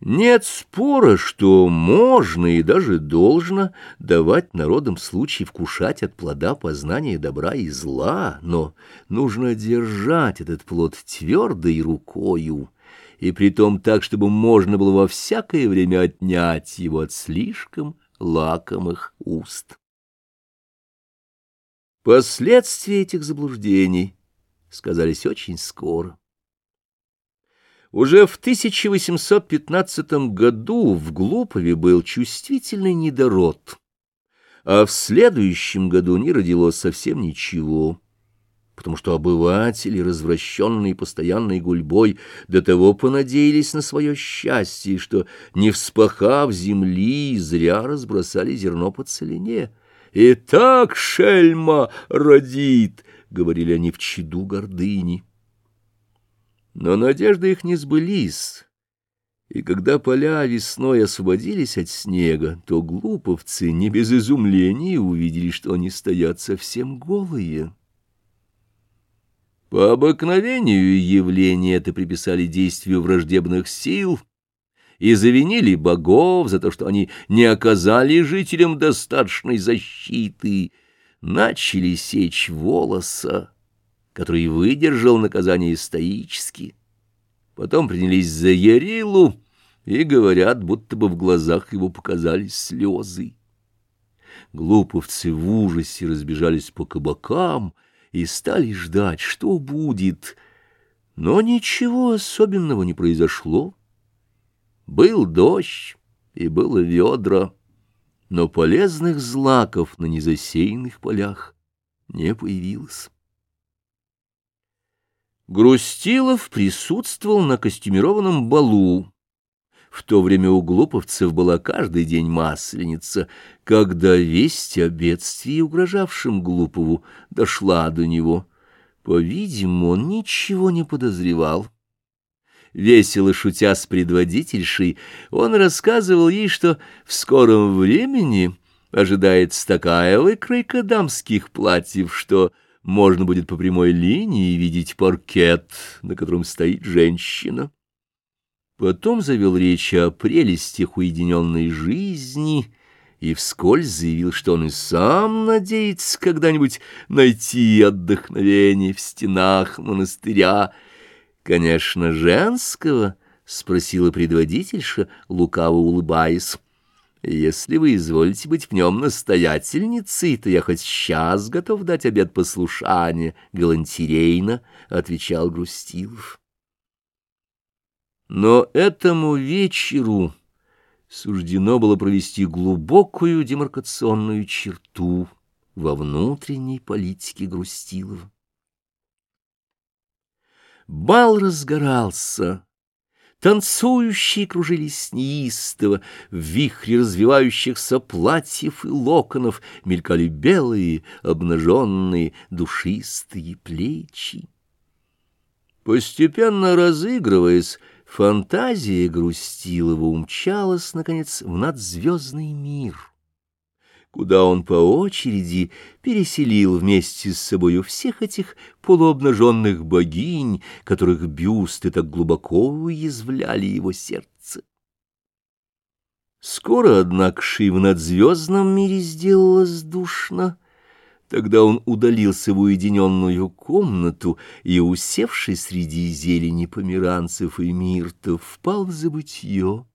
Speaker 1: Нет спора, что можно и даже должно давать народам случай вкушать от плода познания добра и зла, но нужно держать этот плод твердой рукою, и притом так, чтобы можно было во всякое время отнять его от слишком лакомых уст. Последствия этих заблуждений сказались очень скоро. Уже в 1815 году в Глупове был чувствительный недород, а в следующем году не родилось совсем ничего, потому что обыватели, развращенные постоянной гульбой, до того понадеялись на свое счастье, что, не вспахав земли, зря разбросали зерно по целине. «И так шельма родит!» — говорили они в чаду гордыни. Но надежды их не сбылись, и когда поля весной освободились от снега, то глуповцы не без изумления увидели, что они стоят совсем голые. По обыкновению явления это приписали действию враждебных сил и завинили богов за то, что они не оказали жителям достаточной защиты, начали сечь волоса который выдержал наказание стоически. Потом принялись за Ярилу и говорят, будто бы в глазах его показались слезы. Глуповцы в ужасе разбежались по кабакам и стали ждать, что будет. Но ничего особенного не произошло. Был дождь и было ведра, но полезных злаков на незасеянных полях не появилось. Грустилов присутствовал на костюмированном балу. В то время у глуповцев была каждый день масленица, когда весть о бедствии, угрожавшем Глупову, дошла до него. По-видимому, он ничего не подозревал. Весело шутя с предводительшей, он рассказывал ей, что в скором времени ожидается такая выкройка дамских платьев, что можно будет по прямой линии видеть паркет, на котором стоит женщина. Потом завел речь о прелестях уединенной жизни и вскользь заявил, что он и сам надеется когда-нибудь найти отдохновение в стенах монастыря. «Конечно, женского?» — спросила предводительша, лукаво улыбаясь. Если вы изволите быть в нем настоятельницей, то я хоть сейчас готов дать обед послушания, — галантерейно отвечал Грустилов. Но этому вечеру суждено было провести глубокую демаркационную черту во внутренней политике Грустилова. Бал разгорался. Танцующие кружились неистово, в вихре развивающихся платьев и локонов мелькали белые, обнаженные, душистые плечи. Постепенно разыгрываясь, фантазия Грустилова умчалась, наконец, в надзвездный мир — куда он по очереди переселил вместе с собою всех этих полуобнаженных богинь, которых бюсты так глубоко уязвляли его сердце. Скоро, однако, и в надзвездном мире сделалось душно. Тогда он удалился в уединенную комнату и, усевшись среди зелени померанцев и миртов, впал в забытье.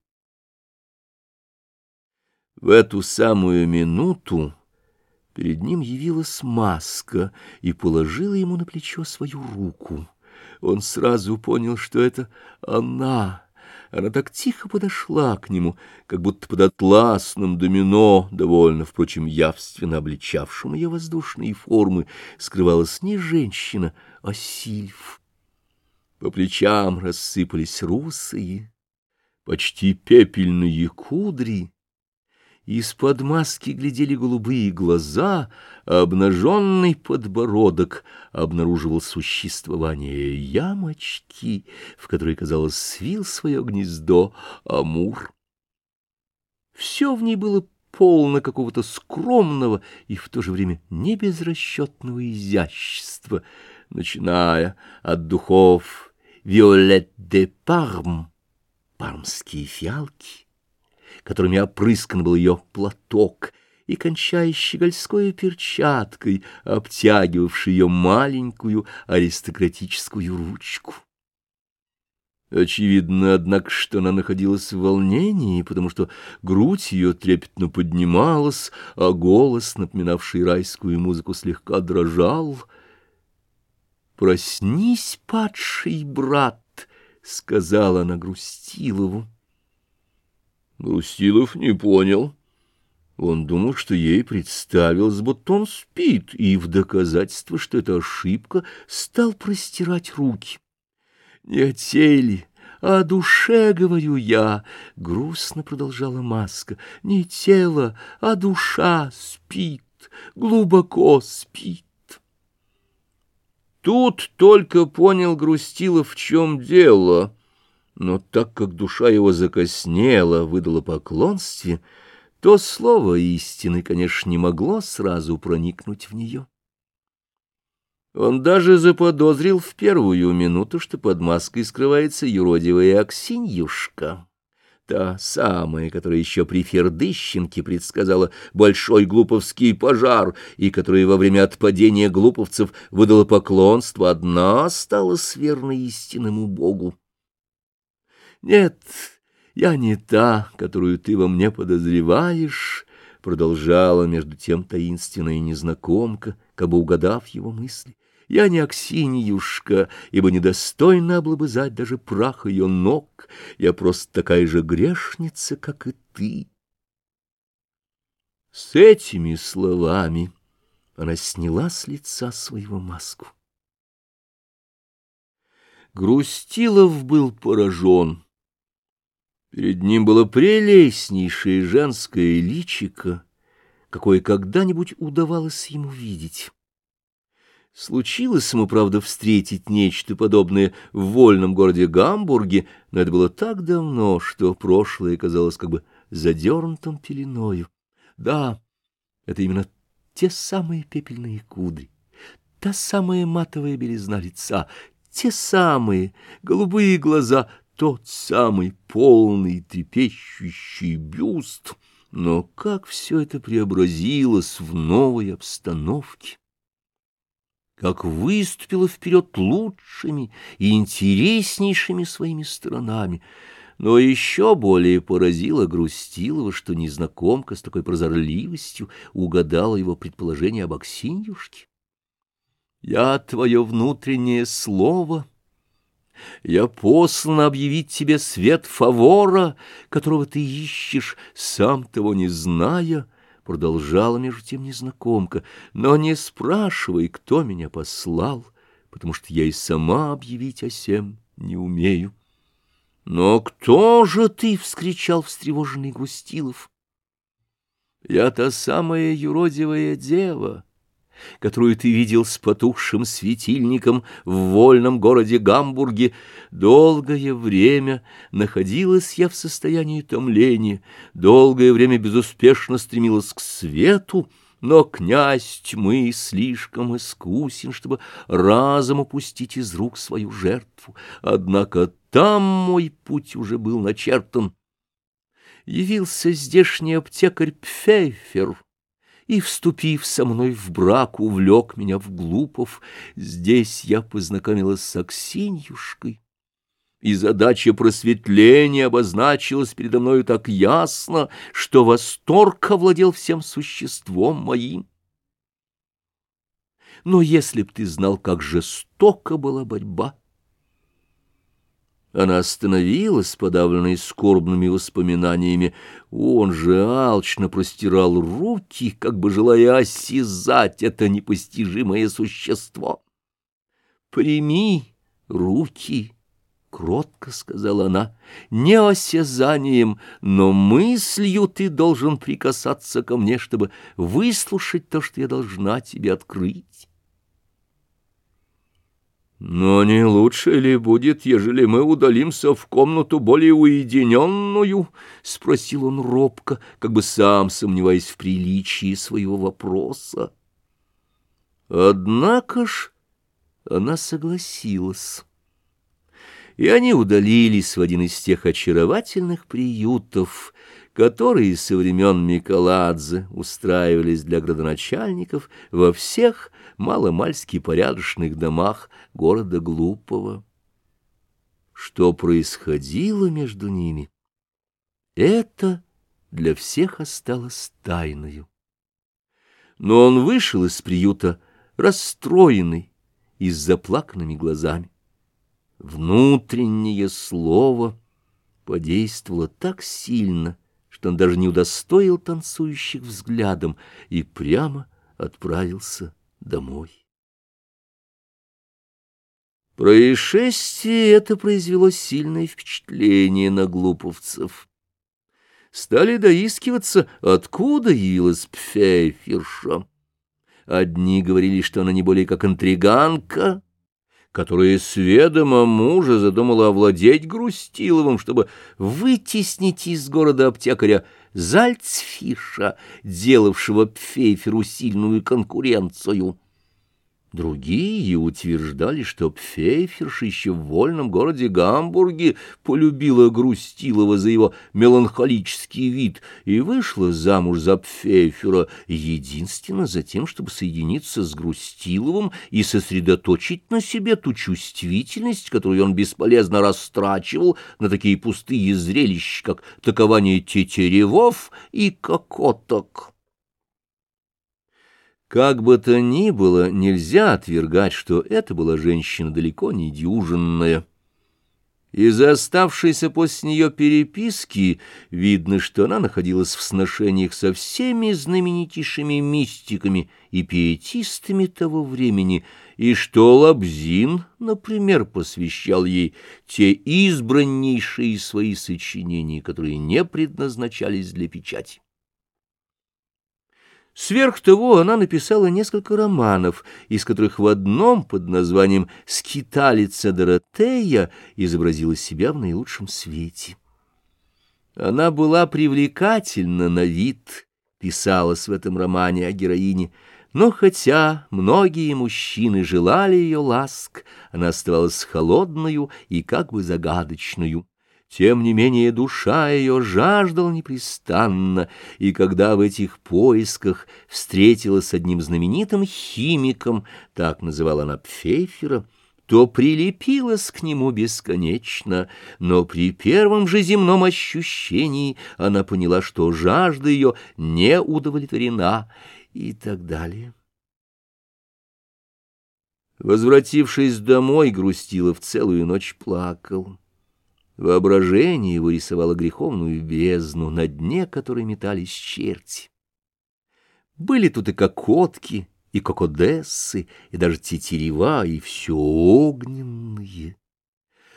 Speaker 1: В эту самую минуту перед ним явилась маска и положила ему на плечо свою руку. Он сразу понял, что это она. Она так тихо подошла к нему, как будто под атласным домино, довольно, впрочем, явственно обличавшим ее воздушные формы, скрывалась не женщина, а сильф. По плечам рассыпались русые, почти пепельные кудри, из-под маски глядели голубые глаза, а обнаженный подбородок обнаруживал существование ямочки, в которой, казалось, свил свое гнездо Амур. Все в ней было полно какого-то скромного и в то же время небезрасчетного изящества, начиная от духов «Виолет де Парм» — пармские фиалки, которыми опрыскан был ее платок, и кончая щегольской перчаткой, обтягивавшей ее маленькую аристократическую ручку. Очевидно, однако, что она находилась в волнении, потому что грудь ее трепетно поднималась, а голос, напоминавший райскую музыку, слегка дрожал. «Проснись, падший брат!» — сказала она Грустилову. Грустилов не понял. Он думал, что ей представилось, будто он спит, и в доказательство, что это ошибка, стал простирать руки. «Не о теле, а о душе, — говорю я, — грустно продолжала маска. Не тело, а душа спит, глубоко спит». Тут только понял Грустилов, в чем дело, но так как душа его закоснела, выдала поклонстве, то слово истины, конечно, не могло сразу проникнуть в нее. Он даже заподозрил в первую минуту, что под маской скрывается юродивая Аксиньюшка. Та самая, которая еще при Фердыщенке предсказала большой глуповский пожар, и которая во время отпадения глуповцев выдала поклонство, одна осталась верной истинному Богу. «Нет, я не та, которую ты во мне подозреваешь», — продолжала между тем таинственная незнакомка, как бы угадав его мысли. Я не Аксиньюшка, ибо недостойно облобызать даже прах ее ног. Я просто такая же грешница, как и ты. С этими словами она сняла с лица своего маску. Грустилов был поражен. Перед ним было прелестнейшее женское личико, какое когда-нибудь удавалось ему видеть. Случилось ему, правда, встретить нечто подобное в вольном городе Гамбурге, но это было так давно, что прошлое казалось как бы задернутым пеленою. Да, это именно те самые пепельные кудри, та самая матовая белизна лица, те самые голубые глаза, тот самый полный трепещущий бюст. Но как все это преобразилось в новой обстановке! как выступила вперед лучшими и интереснейшими своими сторонами. Но еще более поразило Грустилова, что незнакомка с такой прозорливостью угадала его предположение об Аксиньюшке. «Я твое внутреннее слово», я послан объявить тебе свет фавора, которого ты ищешь, сам того не зная, продолжала между тем незнакомка, но не спрашивай, кто меня послал, потому что я и сама объявить о сем не умею. Но кто же ты? — вскричал встревоженный Грустилов. Я та самая юродивая дева, которую ты видел с потухшим светильником в вольном городе Гамбурге, долгое время находилась я в состоянии томления, долгое время безуспешно стремилась к свету, но князь тьмы слишком искусен, чтобы разом упустить из рук свою жертву. Однако там мой путь уже был начертан. Явился здешний аптекарь Пфейфер — и, вступив со мной в брак, увлек меня в Глупов. Здесь я познакомилась с Аксиньюшкой, и задача просветления обозначилась передо мною так ясно, что восторг овладел всем существом моим. Но если б ты знал, как жестоко была борьба, она остановилась, подавленная скорбными воспоминаниями. Он же алчно простирал руки, как бы желая осязать это непостижимое существо. «Прими руки», — кротко сказала она, — «не осязанием, но мыслью ты должен прикасаться ко мне, чтобы выслушать то, что я должна тебе открыть». Но не лучше ли будет, ежели мы удалимся в комнату более уединенную? — спросил он робко, как бы сам сомневаясь в приличии своего вопроса. Однако ж она согласилась. И они удалились в один из тех очаровательных приютов, которые со времен Миколадзе устраивались для градоначальников во всех маломальски порядочных домах города Глупого. что происходило между ними, это для всех осталось тайною. Но он вышел из приюта расстроенный и с заплаканными глазами. Внутреннее слово подействовало так сильно, что он даже не удостоил танцующих взглядом и прямо отправился домой. Происшествие это произвело сильное впечатление на глуповцев. Стали доискиваться, откуда явилась Пфейферша. Одни говорили, что она не более как интриганка, которая с ведома мужа задумала овладеть Грустиловым, чтобы вытеснить из города аптекаря Зальцфиша, делавшего Пфейферу сильную конкуренцию. Другие утверждали, что Пфейферш еще в вольном городе Гамбурге полюбила Грустилова за его меланхолический вид и вышла замуж за Пфейфера единственно за тем, чтобы соединиться с Грустиловым и сосредоточить на себе ту чувствительность, которую он бесполезно растрачивал на такие пустые зрелища, как такование тетеревов и кокоток. Как бы то ни было, нельзя отвергать, что это была женщина далеко не дюжинная. Из оставшейся после нее переписки видно, что она находилась в сношениях со всеми знаменитейшими мистиками и пиетистами того времени, и что Лабзин, например, посвящал ей те избраннейшие свои сочинения, которые не предназначались для печати. Сверх того, она написала несколько романов, из которых в одном под названием «Скиталица Доротея» изобразила себя в наилучшем свете. Она была привлекательна на вид, писалось в этом романе о героине, но хотя многие мужчины желали ее ласк, она оставалась холодную и как бы загадочную. Тем не менее душа ее жаждала непрестанно, и когда в этих поисках встретилась с одним знаменитым химиком, так называла она Пфейфера, то прилепилась к нему бесконечно, но при первом же земном ощущении она поняла, что жажда ее не удовлетворена и так далее. Возвратившись домой, Грустилов целую ночь плакал. Воображение его рисовало греховную бездну, на дне которой метались черти. Были тут и кокотки, и кокодессы, и даже тетерева, и все огненные.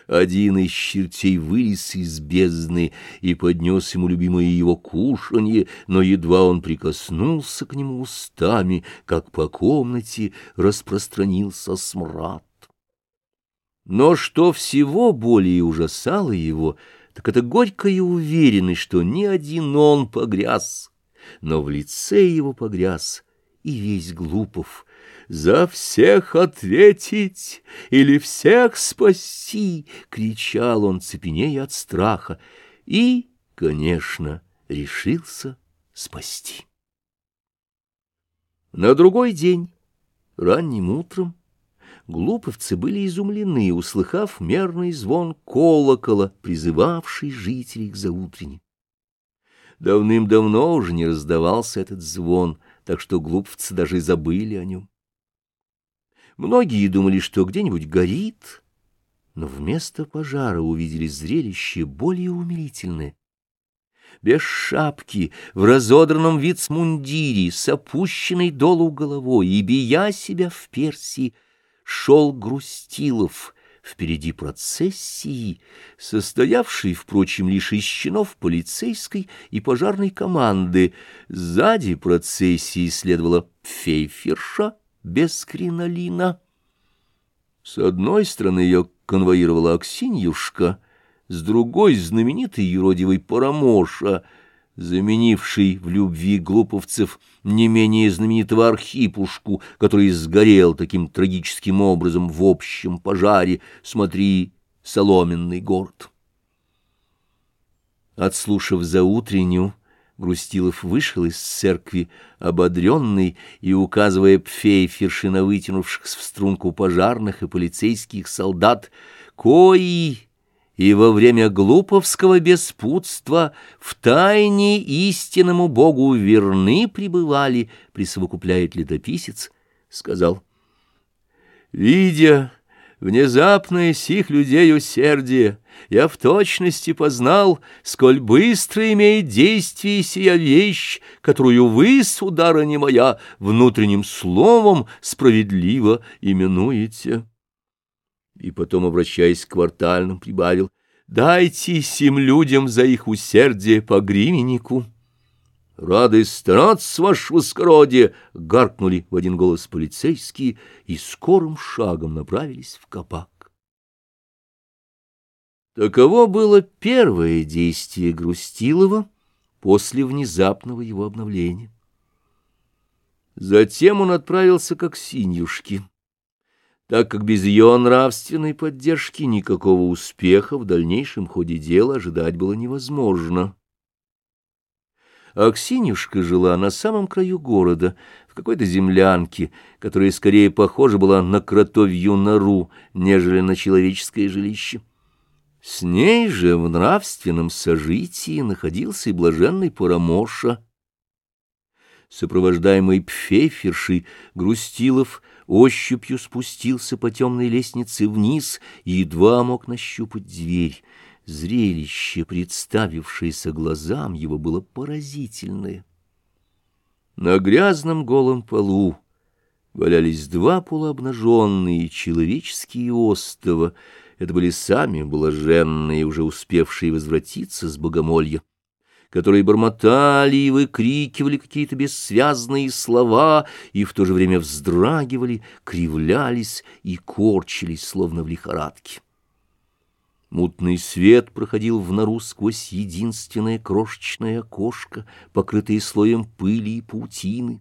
Speaker 1: Один из чертей вылез из бездны и поднес ему любимое его кушанье, но едва он прикоснулся к нему устами, как по комнате распространился смрад. Но что всего более ужасало его, так это горькая уверенность, что ни один он погряз, но в лице его погряз и весь Глупов. «За всех ответить или всех спасти!» — кричал он, цепенея от страха, и, конечно, решился спасти. На другой день, ранним утром, глуповцы были изумлены, услыхав мерный звон колокола, призывавший жителей к заутренне. Давным-давно уже не раздавался этот звон, так что глуповцы даже и забыли о нем. Многие думали, что где-нибудь горит, но вместо пожара увидели зрелище более умилительное. Без шапки, в разодранном вицмундире, с опущенной долу головой и бия себя в персии, шел Грустилов впереди процессии, состоявшей, впрочем, лишь из чинов полицейской и пожарной команды. Сзади процессии следовала фейферша без кринолина. С одной стороны ее конвоировала Аксиньюшка, с другой — знаменитый юродивый Парамоша — заменивший в любви глуповцев не менее знаменитого Архипушку, который сгорел таким трагическим образом в общем пожаре, смотри, соломенный город. Отслушав за утреннюю, Грустилов вышел из церкви, ободренный и, указывая пфейферши на вытянувшихся в струнку пожарных и полицейских солдат, кои и во время глуповского беспутства в тайне истинному Богу верны пребывали, присовокупляет летописец, сказал, «Видя внезапное сих людей усердие, я в точности познал, сколь быстро имеет действие сия вещь, которую вы, сударыня моя, внутренним словом справедливо именуете» и потом, обращаясь к квартальным, прибавил, «Дайте сим людям за их усердие по гривеннику». «Рады стараться, ваше воскородие!» — гаркнули в один голос полицейские и скорым шагом направились в кабак. Таково было первое действие Грустилова после внезапного его обновления. Затем он отправился к Аксиньюшке так как без ее нравственной поддержки никакого успеха в дальнейшем ходе дела ожидать было невозможно. Аксинюшка жила на самом краю города, в какой-то землянке, которая скорее похожа была на кротовью нору, нежели на человеческое жилище. С ней же в нравственном сожитии находился и блаженный Парамоша. Сопровождаемый пфейфершей, Грустилов ощупью спустился по темной лестнице вниз и едва мог нащупать дверь. Зрелище, представившееся глазам его, было поразительное. На грязном голом полу валялись два полуобнаженные человеческие остова. Это были сами блаженные, уже успевшие возвратиться с богомолья которые бормотали и выкрикивали какие-то бессвязные слова и в то же время вздрагивали, кривлялись и корчились, словно в лихорадке. Мутный свет проходил в нору сквозь единственное крошечное окошко, покрытое слоем пыли и паутины.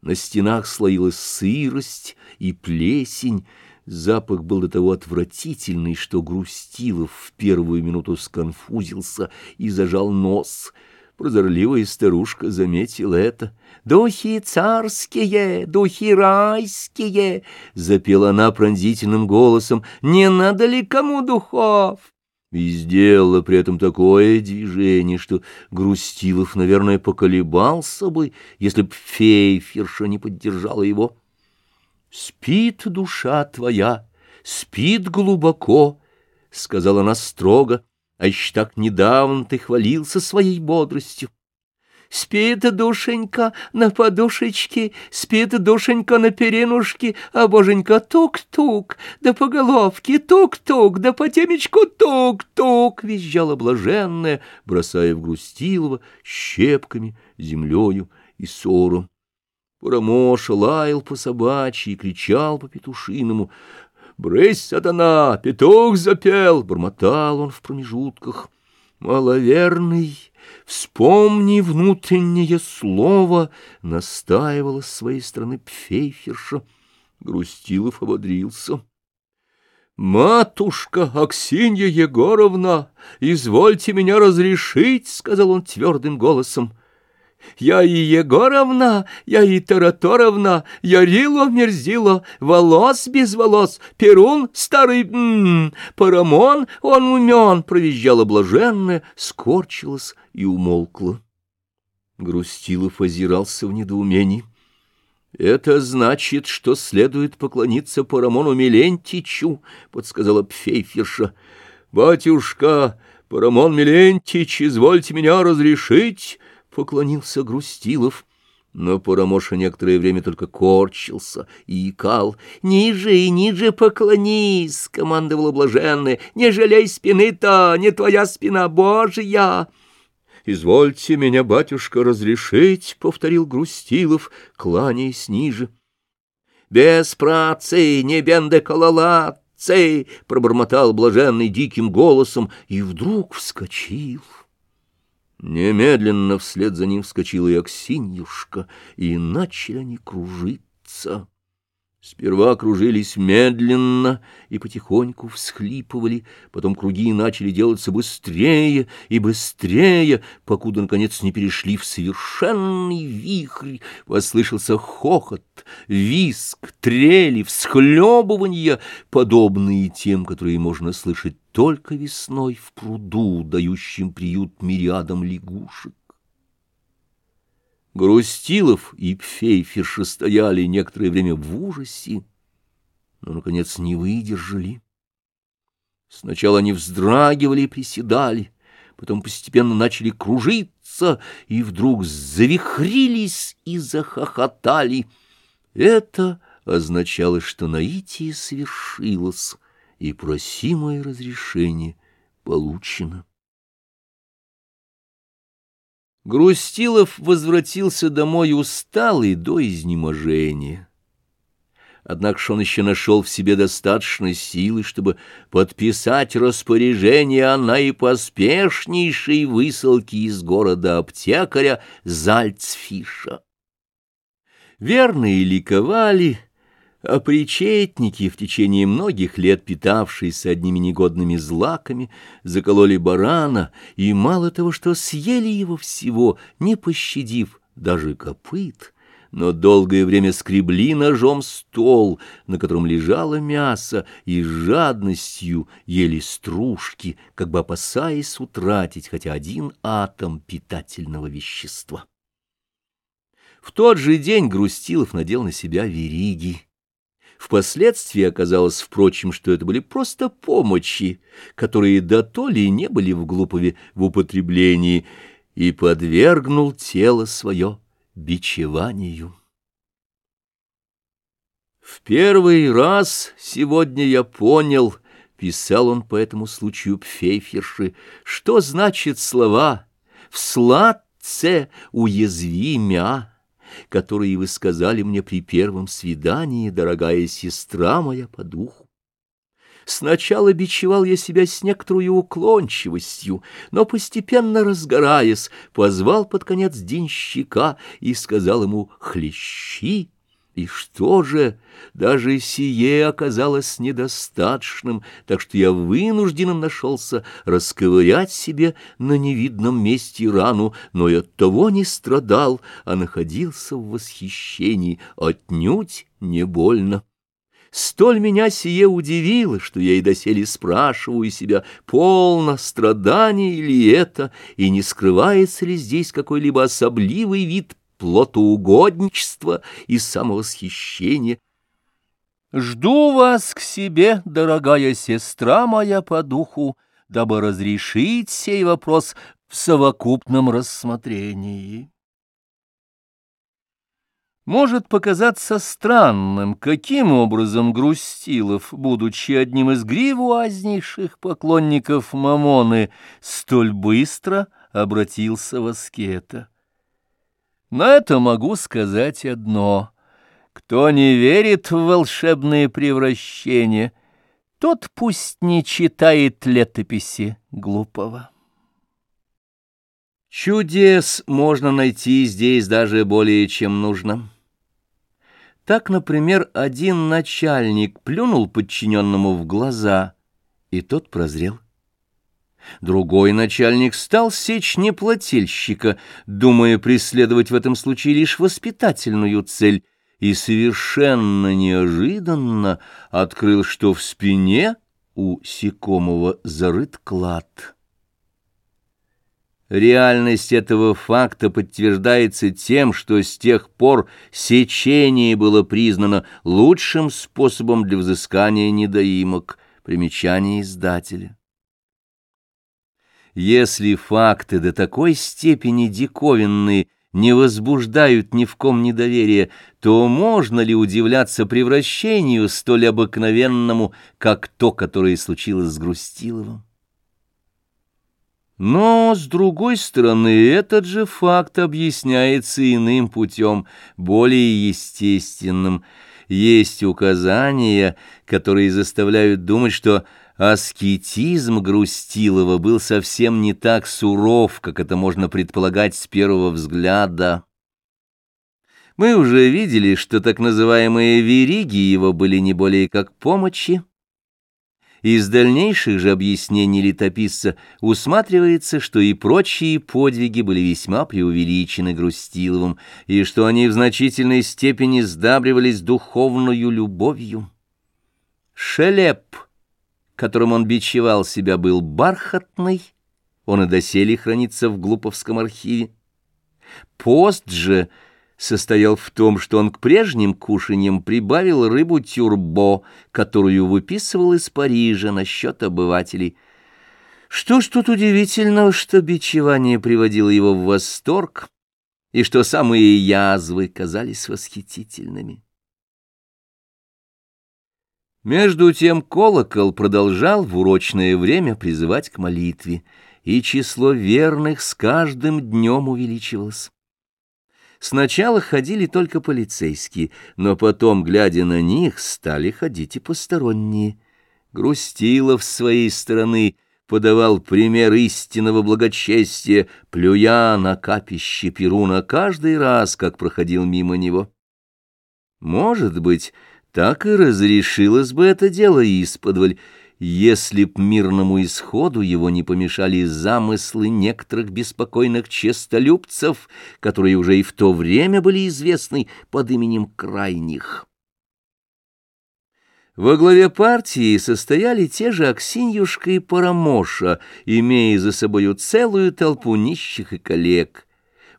Speaker 1: На стенах слоилась сырость и плесень, Запах был до того отвратительный, что Грустилов в первую минуту сконфузился и зажал нос. Прозорливая старушка заметила это. «Духи царские, духи райские!» — запела она пронзительным голосом. «Не надо ли кому духов?» И сделала при этом такое движение, что Грустилов, наверное, поколебался бы, если б фейферша не поддержала его. Спит душа твоя, спит глубоко, — сказала она строго, — а еще так недавно ты хвалился своей бодростью. Спит душенька на подушечке, спит душенька на перинушке, а боженька тук-тук, да по головке тук-тук, да по темечку тук-тук, визжала блаженная, бросая в Грустилова щепками, землею и сором. Парамоша лаял по собачьи и кричал по петушиному. «Брысь, сатана! Петух запел!» — бормотал он в промежутках. «Маловерный, вспомни внутреннее слово!» — настаивала с своей стороны Пфейферша. Грустилов ободрился. «Матушка Аксинья Егоровна, извольте меня разрешить!» — сказал он твердым голосом. Я и Егоровна, я и Тараторовна, я Рило мерзило, волос без волос, Перун старый, м -м, Парамон, он умен, провизжала блаженная, скорчилась и умолкла. Грустилов озирался в недоумении. «Это значит, что следует поклониться Парамону Мелентичу», — подсказала Пфейферша. «Батюшка, Парамон Мелентич, извольте меня разрешить», поклонился Грустилов. Но Парамоша некоторое время только корчился и икал. «Ниже и ниже поклонись!» — командовала блаженная. «Не жалей спины-то, не твоя спина Божья!» «Извольте меня, батюшка, разрешить!» — повторил Грустилов, кланяясь ниже. «Без працы, не бенде кололатцы!» — пробормотал блаженный диким голосом и вдруг вскочил. Немедленно вслед за ним вскочила и Аксиньюшка, и начали они кружиться. Сперва кружились медленно и потихоньку всхлипывали, потом круги начали делаться быстрее и быстрее, покуда, наконец, не перешли в совершенный вихрь. Послышался хохот, виск, трели, всхлебывания, подобные тем, которые можно слышать только весной в пруду, дающим приют мириадам лягушек. Грустилов и Пфейферша стояли некоторое время в ужасе, но, наконец, не выдержали. Сначала они вздрагивали и приседали, потом постепенно начали кружиться и вдруг завихрились и захохотали. Это означало, что наитие свершилось, и просимое разрешение получено. Грустилов возвратился домой усталый до изнеможения. Однако он еще нашел в себе достаточно силы, чтобы подписать распоряжение о наипоспешнейшей высылке из города аптекаря Зальцфиша. Верные ликовали, а причетники, в течение многих лет питавшиеся одними негодными злаками, закололи барана, и мало того, что съели его всего, не пощадив даже копыт, но долгое время скребли ножом стол, на котором лежало мясо, и жадностью ели стружки, как бы опасаясь утратить хотя один атом питательного вещества. В тот же день Грустилов надел на себя вериги, Впоследствии оказалось, впрочем, что это были просто помощи, которые до то ли не были в Глупове в употреблении, и подвергнул тело свое бичеванию. «В первый раз сегодня я понял», — писал он по этому случаю Пфейферши, — «что значит слова «в сладце уязвимя» которые вы сказали мне при первом свидании, дорогая сестра моя по духу. Сначала бичевал я себя с некоторой уклончивостью, но, постепенно разгораясь, позвал под конец денщика и сказал ему «Хлещи!» И что же, даже сие оказалось недостаточным, так что я вынужденным нашелся расковырять себе на невидном месте рану, но и от того не страдал, а находился в восхищении, отнюдь не больно. Столь меня сие удивило, что я и доселе спрашиваю себя, полно страдание ли это, и не скрывается ли здесь какой-либо особливый вид плотоугодничества и самовосхищения. Жду вас к себе, дорогая сестра моя по духу, дабы разрешить сей вопрос в совокупном рассмотрении. Может показаться странным, каким образом Грустилов, будучи одним из гривуазнейших поклонников Мамоны, столь быстро обратился в аскета. На это могу сказать одно. Кто не верит в волшебные превращения, тот пусть не читает летописи глупого. Чудес можно найти здесь даже более чем нужно. Так, например, один начальник плюнул подчиненному в глаза, и тот прозрел. Другой начальник стал сечь неплательщика, думая преследовать в этом случае лишь воспитательную цель, и совершенно неожиданно открыл, что в спине у Секомова зарыт клад. Реальность этого факта подтверждается тем, что с тех пор сечение было признано лучшим способом для взыскания недоимок, примечание издателя. Если факты до такой степени диковинные не возбуждают ни в ком недоверия, то можно ли удивляться превращению столь обыкновенному, как то, которое случилось с Грустиловым? Но, с другой стороны, этот же факт объясняется иным путем, более естественным. Есть указания, которые заставляют думать, что Аскетизм Грустилова был совсем не так суров, как это можно предполагать с первого взгляда. Мы уже видели, что так называемые вериги его были не более как помощи. Из дальнейших же объяснений летописца усматривается, что и прочие подвиги были весьма преувеличены Грустиловым, и что они в значительной степени сдабривались духовную любовью. Шелеп, которым он бичевал себя, был бархатный, он и доселе хранится в Глуповском архиве. Пост же — состоял в том, что он к прежним кушаньям прибавил рыбу тюрбо, которую выписывал из Парижа на счет обывателей. Что ж тут удивительного, что бичевание приводило его в восторг, и что самые язвы казались восхитительными. Между тем колокол продолжал в урочное время призывать к молитве, и число верных с каждым днем увеличивалось. Сначала ходили только полицейские, но потом, глядя на них, стали ходить и посторонние. Грустилов с своей стороны подавал пример истинного благочестия, плюя на капище Перуна каждый раз, как проходил мимо него. Может быть, так и разрешилось бы это дело исподволь, если б мирному исходу его не помешали замыслы некоторых беспокойных честолюбцев, которые уже и в то время были известны под именем крайних. Во главе партии состояли те же Аксиньюшка и Парамоша, имея за собою целую толпу нищих и коллег.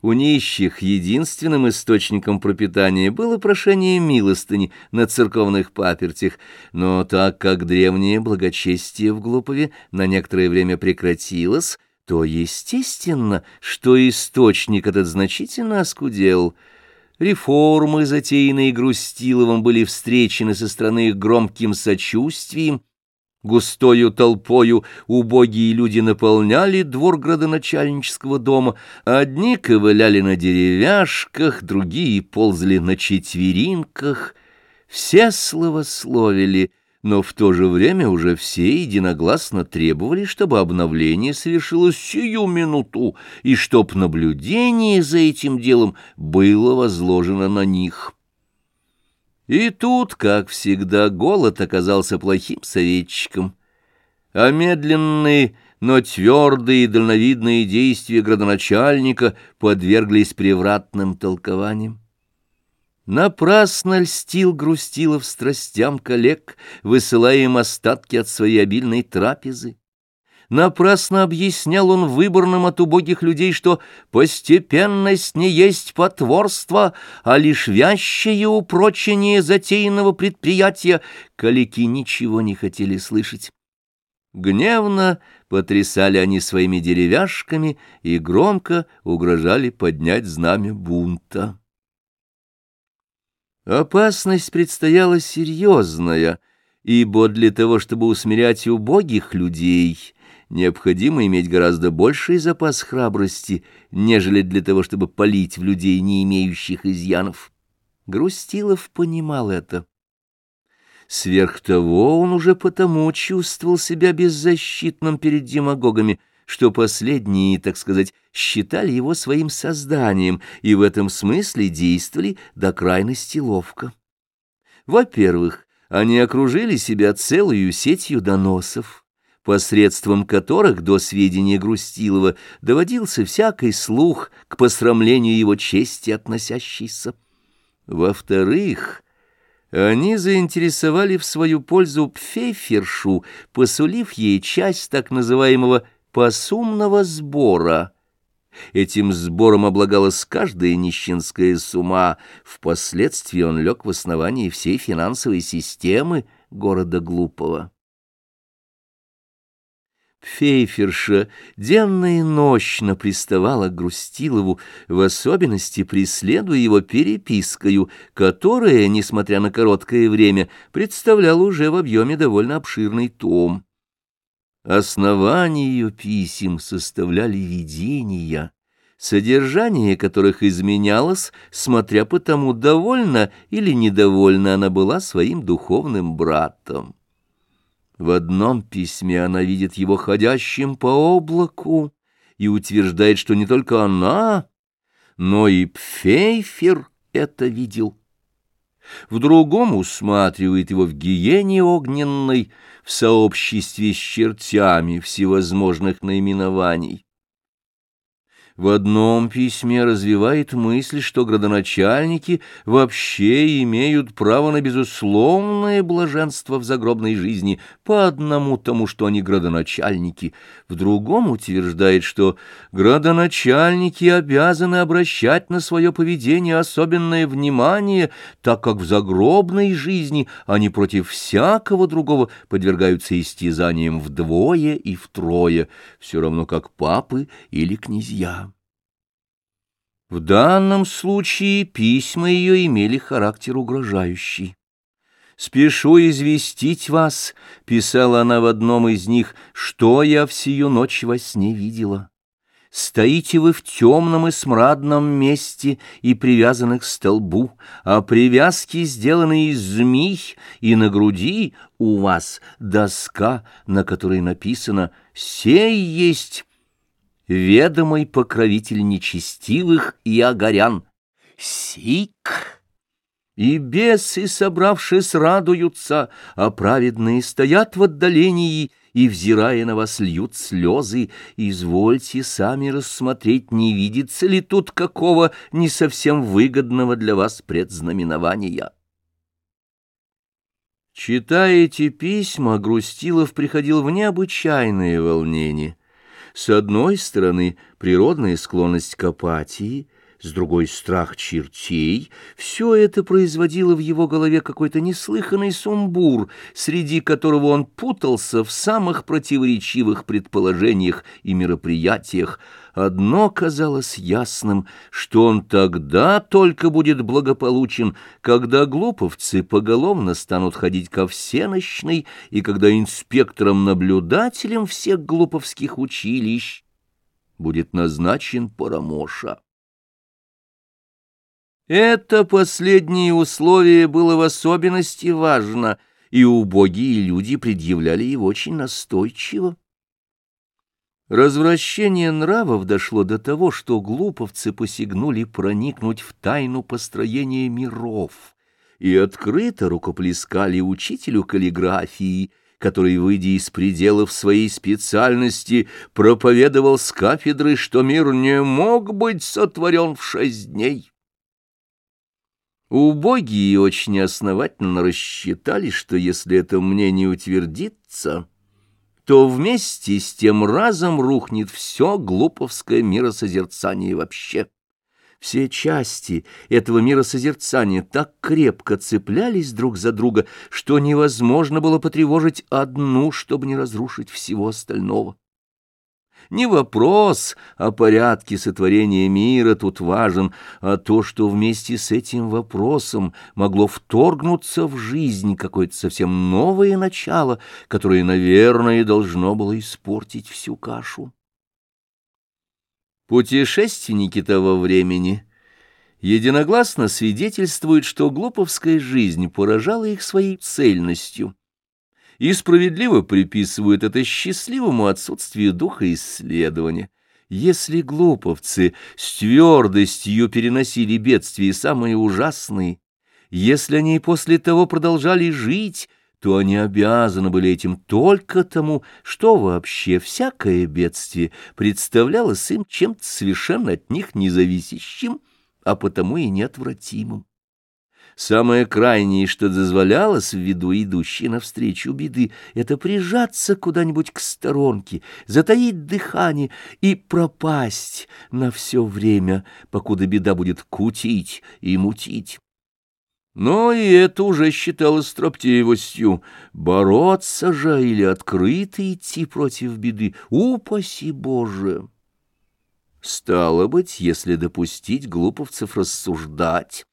Speaker 1: У нищих единственным источником пропитания было прошение милостыни на церковных папертях, но так как древнее благочестие в Глупове на некоторое время прекратилось, то естественно, что источник этот значительно оскудел. Реформы, затеянные Грустиловым, были встречены со стороны громким сочувствием, Густою толпою убогие люди наполняли двор градоначальнического дома, одни ковыляли на деревяшках, другие ползли на четверинках. Все словословили, но в то же время уже все единогласно требовали, чтобы обновление совершилось сию минуту, и чтоб наблюдение за этим делом было возложено на них. И тут, как всегда, голод оказался плохим советчиком, а медленные, но твердые и дальновидные действия градоначальника подверглись превратным толкованиям. Напрасно льстил Грустилов страстям коллег, высылая им остатки от своей обильной трапезы. Напрасно объяснял он выборным от убогих людей, что постепенность не есть потворство, а лишь вящее упрочение затеянного предприятия. Калики ничего не хотели слышать. Гневно потрясали они своими деревяшками и громко угрожали поднять знамя бунта. Опасность предстояла серьезная, ибо для того, чтобы усмирять убогих людей — необходимо иметь гораздо больший запас храбрости, нежели для того, чтобы палить в людей, не имеющих изъянов. Грустилов понимал это. Сверх того он уже потому чувствовал себя беззащитным перед демагогами, что последние, так сказать, считали его своим созданием и в этом смысле действовали до крайности ловко. Во-первых, они окружили себя целую сетью доносов посредством которых до сведения Грустилова доводился всякий слух к посрамлению его чести относящийся. Во-вторых, они заинтересовали в свою пользу Пфейфершу, посулив ей часть так называемого «посумного сбора». Этим сбором облагалась каждая нищенская сумма. Впоследствии он лег в основании всей финансовой системы города Глупого. Фейферша денно и нощно приставала к Грустилову, в особенности преследуя его перепискою, которая, несмотря на короткое время, представляла уже в объеме довольно обширный том. Основание ее писем составляли видения, содержание которых изменялось, смотря по тому, довольна или недовольна она была своим духовным братом. В одном письме она видит его ходящим по облаку и утверждает, что не только она, но и Пфейфер это видел. В другом усматривает его в гиене огненной, в сообществе с чертями всевозможных наименований. В одном письме развивает мысль, что градоначальники вообще имеют право на безусловное блаженство в загробной жизни по одному тому, что они градоначальники. В другом утверждает, что градоначальники обязаны обращать на свое поведение особенное внимание, так как в загробной жизни они против всякого другого подвергаются истязаниям вдвое и втрое, все равно как папы или князья. В данном случае письма ее имели характер угрожающий. «Спешу известить вас», — писала она в одном из них, — «что я всю ночь во сне видела. Стоите вы в темном и смрадном месте и привязаны к столбу, а привязки сделаны из змей, и на груди у вас доска, на которой написано «Сей есть ведомый покровитель нечестивых и огорян. Сик! И бесы, собравшись, радуются, а праведные стоят в отдалении и, взирая на вас, льют слезы. Извольте сами рассмотреть, не видится ли тут какого не совсем выгодного для вас предзнаменования. Читая эти письма, Грустилов приходил в необычайное волнение. С одной стороны, природная склонность к апатии, с другой — страх чертей — все это производило в его голове какой-то неслыханный сумбур, среди которого он путался в самых противоречивых предположениях и мероприятиях, Одно казалось ясным, что он тогда только будет благополучен, когда глуповцы поголовно станут ходить ко всенощной, и когда инспектором-наблюдателем всех глуповских училищ будет назначен Парамоша. Это последнее условие было в особенности важно, и убогие люди предъявляли его очень настойчиво. Развращение нравов дошло до того, что глуповцы посягнули проникнуть в тайну построения миров и открыто рукоплескали учителю каллиграфии, который, выйдя из пределов своей специальности, проповедовал с кафедры, что мир не мог быть сотворен в шесть дней. Убогие очень основательно рассчитали, что если это мнение утвердится то вместе с тем разом рухнет все глуповское миросозерцание вообще. Все части этого миросозерцания так крепко цеплялись друг за друга, что невозможно было потревожить одну, чтобы не разрушить всего остального. Не вопрос о порядке сотворения мира тут важен, а то, что вместе с этим вопросом могло вторгнуться в жизнь какое-то совсем новое начало, которое, наверное, должно было испортить всю кашу. Путешественники того времени единогласно свидетельствуют, что глуповская жизнь поражала их своей цельностью и справедливо приписывают это счастливому отсутствию духа исследования. Если глуповцы с твердостью переносили бедствия самые ужасные, если они после того продолжали жить, то они обязаны были этим только тому, что вообще всякое бедствие представлялось им чем-то совершенно от них независящим, а потому и неотвратимым. Самое крайнее, что дозволялось виду идущей навстречу беды, это прижаться куда-нибудь к сторонке, затаить дыхание и пропасть на все время, покуда беда будет кутить и мутить. Но и это уже считалось строптивостью. Бороться же или открыто идти против беды, упаси Боже! Стало быть, если допустить глуповцев рассуждать,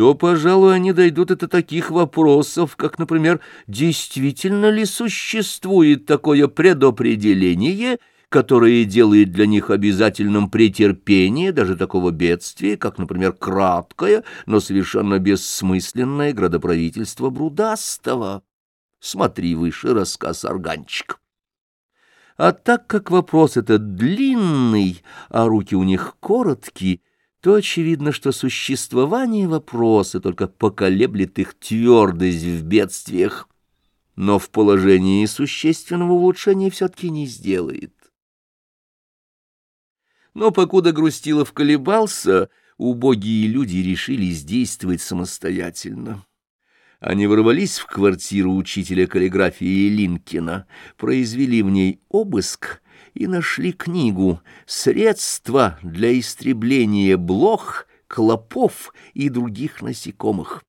Speaker 1: то, пожалуй, они дойдут до таких вопросов, как, например, действительно ли существует такое предопределение, которое делает для них обязательным претерпение даже такого бедствия, как, например, краткое, но совершенно бессмысленное градоправительство Брудастого. Смотри выше рассказ Органчик. А так как вопрос этот длинный, а руки у них короткие, то очевидно, что существование вопроса только поколеблет их твердость в бедствиях, но в положении существенного улучшения все-таки не сделает. Но покуда Грустилов колебался, убогие люди решились действовать самостоятельно. Они ворвались в квартиру учителя каллиграфии Линкина, произвели в ней обыск и нашли книгу «Средства для истребления блох, клопов и других насекомых».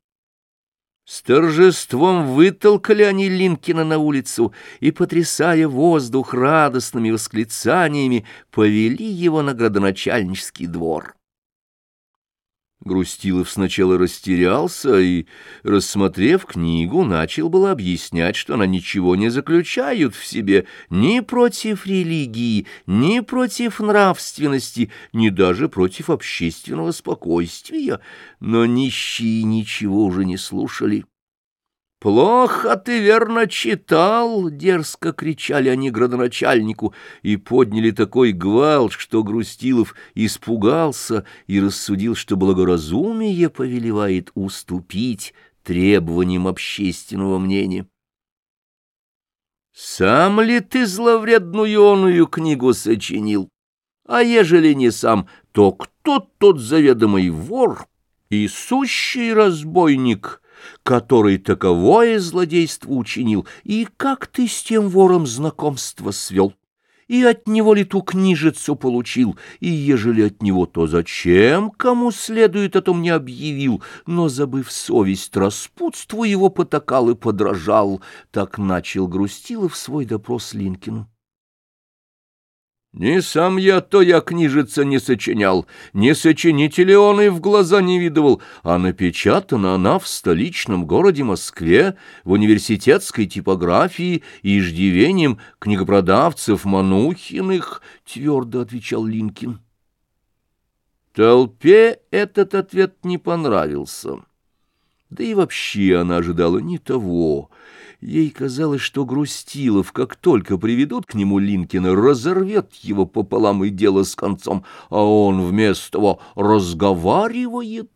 Speaker 1: С торжеством вытолкали они Линкина на улицу и, потрясая воздух радостными восклицаниями, повели его на градоначальнический двор. Грустилов сначала растерялся и, рассмотрев книгу, начал было объяснять, что она ничего не заключает в себе ни против религии, ни против нравственности, ни даже против общественного спокойствия, но нищие ничего уже не слушали. «Плохо ты верно читал!» — дерзко кричали они градоначальнику и подняли такой гвалт, что Грустилов испугался и рассудил, что благоразумие повелевает уступить требованиям общественного мнения. «Сам ли ты зловредную оную книгу сочинил? А ежели не сам, то кто тот заведомый вор и сущий разбойник?» Который таковое злодейство учинил, и как ты с тем вором знакомство свел, и от него ли ту книжицу получил, и ежели от него, то зачем, кому следует, о том не объявил, но, забыв совесть, распутству его потакал и подражал, так начал Грустилов свой допрос Линкину. Не сам я, то я книжица не сочинял, не сочинителя он и в глаза не видывал, а напечатана она в столичном городе Москве, в университетской типографии и иждивением книгопродавцев Манухиных, — твердо отвечал Линкин. Толпе этот ответ не понравился. Да и вообще она ожидала не того — Ей казалось, что Грустилов, как только приведут к нему Линкина, разорвет его пополам и дело с концом, а он вместо того разговаривает.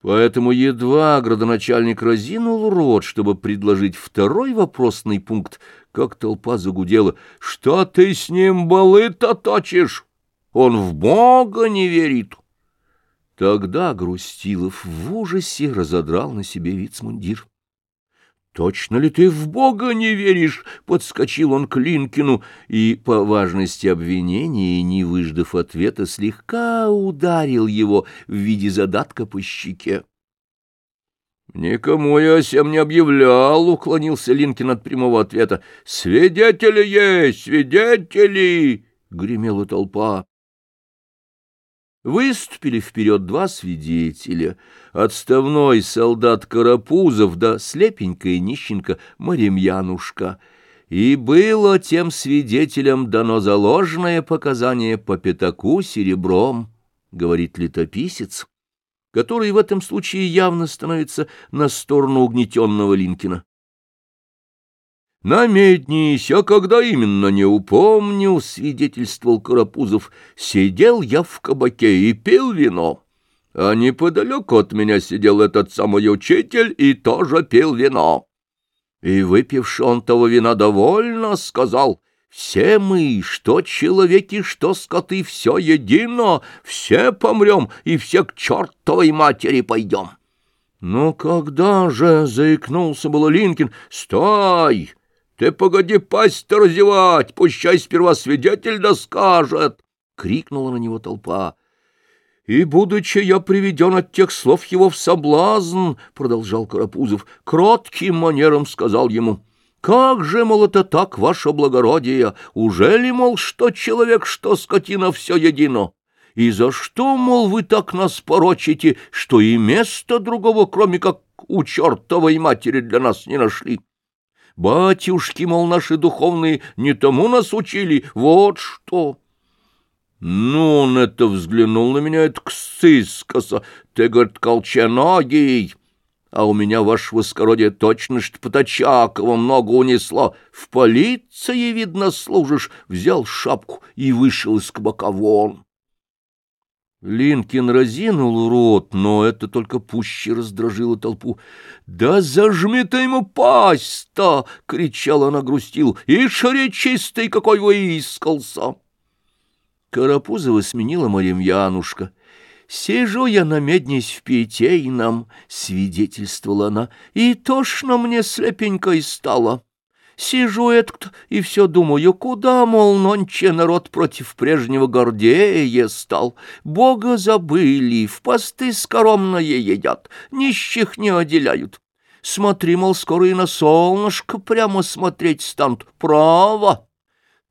Speaker 1: Поэтому едва градоначальник разинул рот, чтобы предложить второй вопросный пункт, как толпа загудела. «Что ты с ним балы-то точишь? Он в Бога не верит!» Тогда Грустилов в ужасе разодрал на себе вицмундир. «Точно ли ты в Бога не веришь?» — подскочил он к Линкину и, по важности обвинения, не выждав ответа, слегка ударил его в виде задатка по щеке. «Никому я сем не объявлял», — уклонился Линкин от прямого ответа. «Свидетели есть, свидетели!» — гремела толпа. Выступили вперед два свидетеля, отставной солдат Карапузов да слепенькая нищенка Маремьянушка, и было тем свидетелям дано заложенное показание по пятаку серебром, говорит летописец, который в этом случае явно становится на сторону угнетенного Линкина. «Намеднись, а когда именно, не упомню», — свидетельствовал Карапузов. «Сидел я в кабаке и пил вино, а неподалеку от меня сидел этот самый учитель и тоже пил вино. И, выпивши он того вина довольно, сказал, «Все мы, что человеки, что скоты, все едино, все помрем и все к чертовой матери пойдем». «Ну когда же?» — заикнулся было Линкин. «Стой!» Ты погоди пасть-то разевать, пущай сперва свидетель да скажет! — крикнула на него толпа. — И, будучи я приведен от тех слов его в соблазн, — продолжал Карапузов, — кротким манером сказал ему, — как же, мол, это так, ваше благородие? Уже ли, мол, что человек, что скотина, все едино? И за что, мол, вы так нас порочите, что и места другого, кроме как у чертовой матери, для нас не нашли? Батюшки, мол, наши духовные не тому нас учили, вот что. Ну, он это взглянул на меня, это ксыскоса. Ты, говорит, колченогий. А у меня, ваше воскородие, точно что Потачакова много унесло. В полиции, видно, служишь. Взял шапку и вышел из кабака вон. Линкин разинул рот, но это только пуще раздражило толпу. «Да зажми ты ему пасть-то!» — кричала она грустил. «Ишь, чистый какой выискался!» Карапузова сменила Маримьянушка. «Сижу я на меднись в Питейном», — свидетельствовала она, — «и тошно мне слепенькой стало». Сижу этот и все думаю, куда, мол, нонче народ против прежнего Гордея стал. Бога забыли, в посты скоромное едят, нищих не отделяют. Смотри, мол, скоро и на солнышко прямо смотреть станут. Право!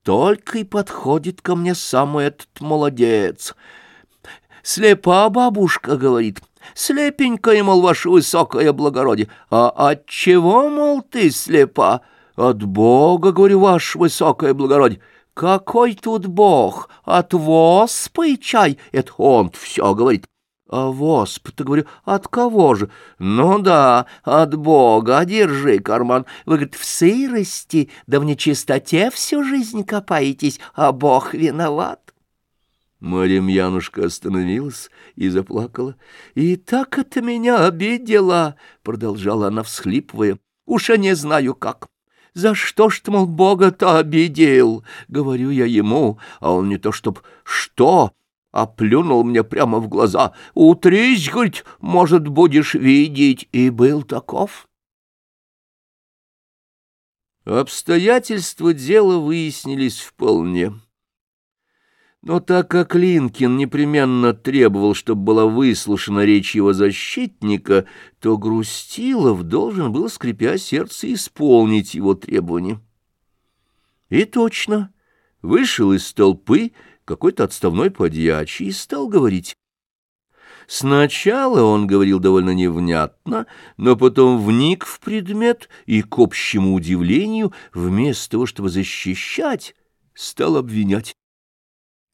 Speaker 1: Только и подходит ко мне самый этот молодец. Слепа бабушка, говорит, слепенькая, мол, ваше высокое благородие. А от чего, мол, ты слепа? От Бога, говорю, ваше высокое благородие. Какой тут Бог? От воспы чай? Это он все говорит. А восп-то, говорю, от кого же? Ну да, от Бога, держи карман. Вы, говорит, в сырости, да в нечистоте всю жизнь копаетесь, а Бог виноват. Марьямьянушка остановилась и заплакала. «И так это меня обидела!» — продолжала она, всхлипывая. «Уж я не знаю как. «За что ж ты, мол, Бога-то обидел?» — говорю я ему, а он не то чтоб «что?» а плюнул мне прямо в глаза. «Утрись, — говорит, — может, будешь видеть». И был таков. Обстоятельства дела выяснились вполне. Но так как Линкин непременно требовал, чтобы была выслушана речь его защитника, то Грустилов должен был, скрипя сердце, исполнить его требования. И точно, вышел из толпы какой-то отставной подьячий и стал говорить. Сначала он говорил довольно невнятно, но потом вник в предмет и, к общему удивлению, вместо того, чтобы защищать, стал обвинять.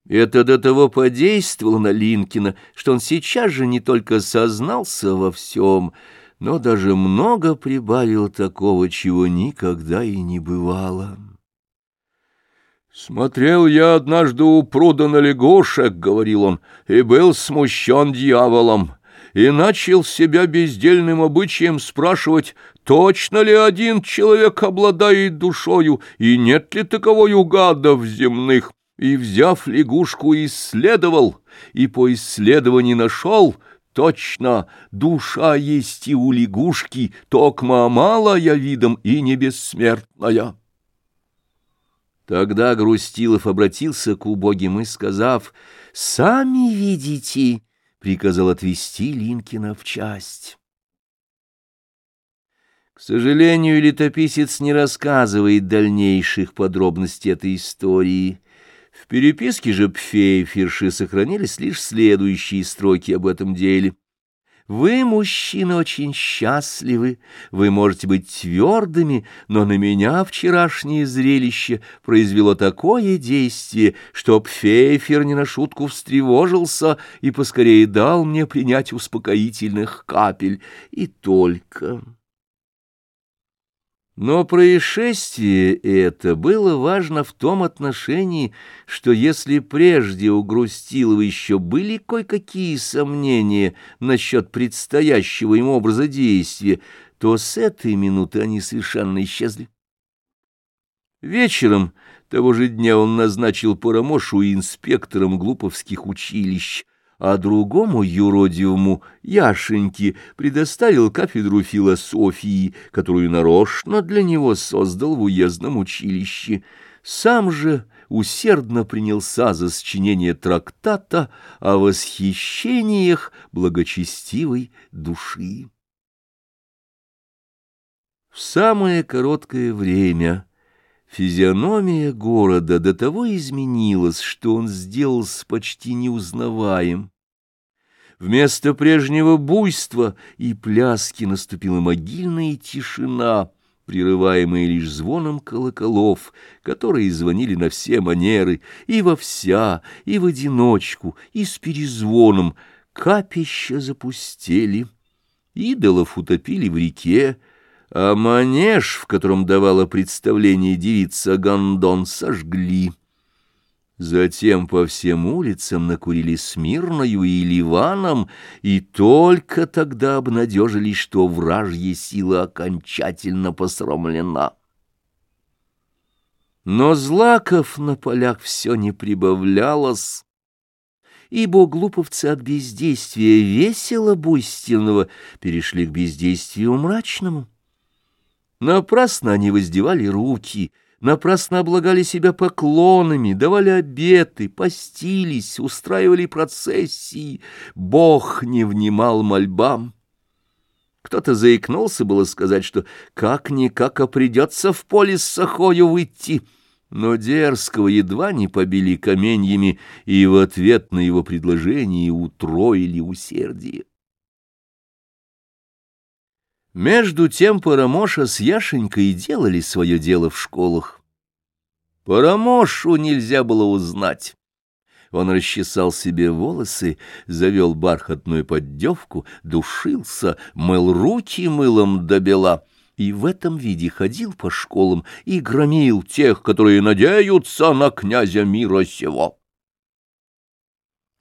Speaker 1: Это до того подействовало на Линкина, что он сейчас же не только сознался во всем, но даже много прибавил такого, чего никогда и не бывало. «Смотрел я однажды у пруда на лягушек», — говорил он, — «и был смущен дьяволом» и начал себя бездельным обычаем спрашивать, точно ли один человек обладает душою, и нет ли таковой у гадов земных и, взяв лягушку, исследовал, и по исследованию нашел, точно, душа есть и у лягушки, токма малая видом и не бессмертная. Тогда Грустилов обратился к убогим и, сказав, «Сами видите», приказал отвести Линкина в часть. К сожалению, летописец не рассказывает дальнейших подробностей этой истории, в переписке же Пфейферши сохранились лишь следующие строки об этом деле. «Вы, мужчины, очень счастливы, вы можете быть твердыми, но на меня вчерашнее зрелище произвело такое действие, что Пфейфер не на шутку встревожился и поскорее дал мне принять успокоительных капель. И только...» Но происшествие это было важно в том отношении, что если прежде у Грустилова еще были кое-какие сомнения насчет предстоящего им образа действия, то с этой минуты они совершенно исчезли. Вечером того же дня он назначил Парамошу инспектором глуповских училищ, а другому юродивому Яшеньке предоставил кафедру философии, которую нарочно для него создал в уездном училище. Сам же усердно принялся за сочинение трактата о восхищениях благочестивой души. В самое короткое время физиономия города до того изменилась, что он сделался почти неузнаваем. Вместо прежнего буйства и пляски наступила могильная тишина, прерываемая лишь звоном колоколов, которые звонили на все манеры, и во вся, и в одиночку, и с перезвоном. Капища запустели, идолов утопили в реке, а манеж, в котором давала представление девица Гондон, сожгли. Затем по всем улицам накурили Смирною и Ливаном, и только тогда обнадежились, что вражья сила окончательно посрамлена. Но злаков на полях все не прибавлялось, ибо глуповцы от бездействия весело буйственного перешли к бездействию мрачному. Напрасно они воздевали руки, напрасно облагали себя поклонами, давали обеты, постились, устраивали процессии. Бог не внимал мольбам. Кто-то заикнулся было сказать, что как-никак а придется в поле с сахою выйти, но дерзкого едва не побили каменьями и в ответ на его предложение утроили усердие. Между тем Парамоша с Яшенькой делали свое дело в школах. Парамошу нельзя было узнать. Он расчесал себе волосы, завел бархатную поддевку, душился, мыл руки мылом до бела и в этом виде ходил по школам и громил тех, которые надеются на князя мира сего.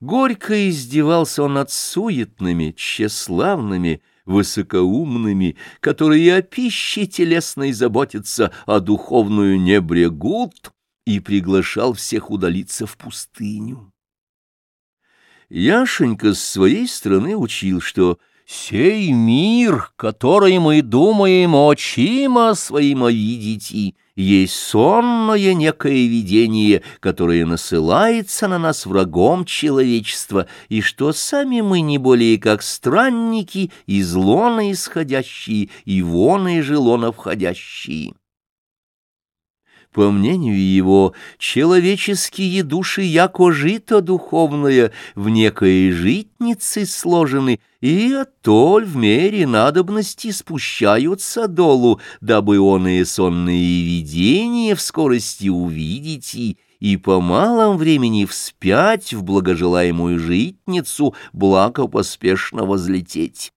Speaker 1: Горько издевался он над суетными, тщеславными, высокоумными, которые о пище телесной заботятся, а духовную не брегут, и приглашал всех удалиться в пустыню. Яшенька с своей стороны учил, что «сей мир, который мы думаем очима своим видите, есть сонное некое видение, которое насылается на нас врагом человечества, и что сами мы не более как странники, из лона исходящие и вон из лона входящие». По мнению его, человеческие души, яко жито духовное, в некой житнице сложены, и оттоль в мере надобности спущаются долу, дабы оные сонные видения в скорости увидите, и по малом времени вспять в благожелаемую житницу благо поспешно возлететь.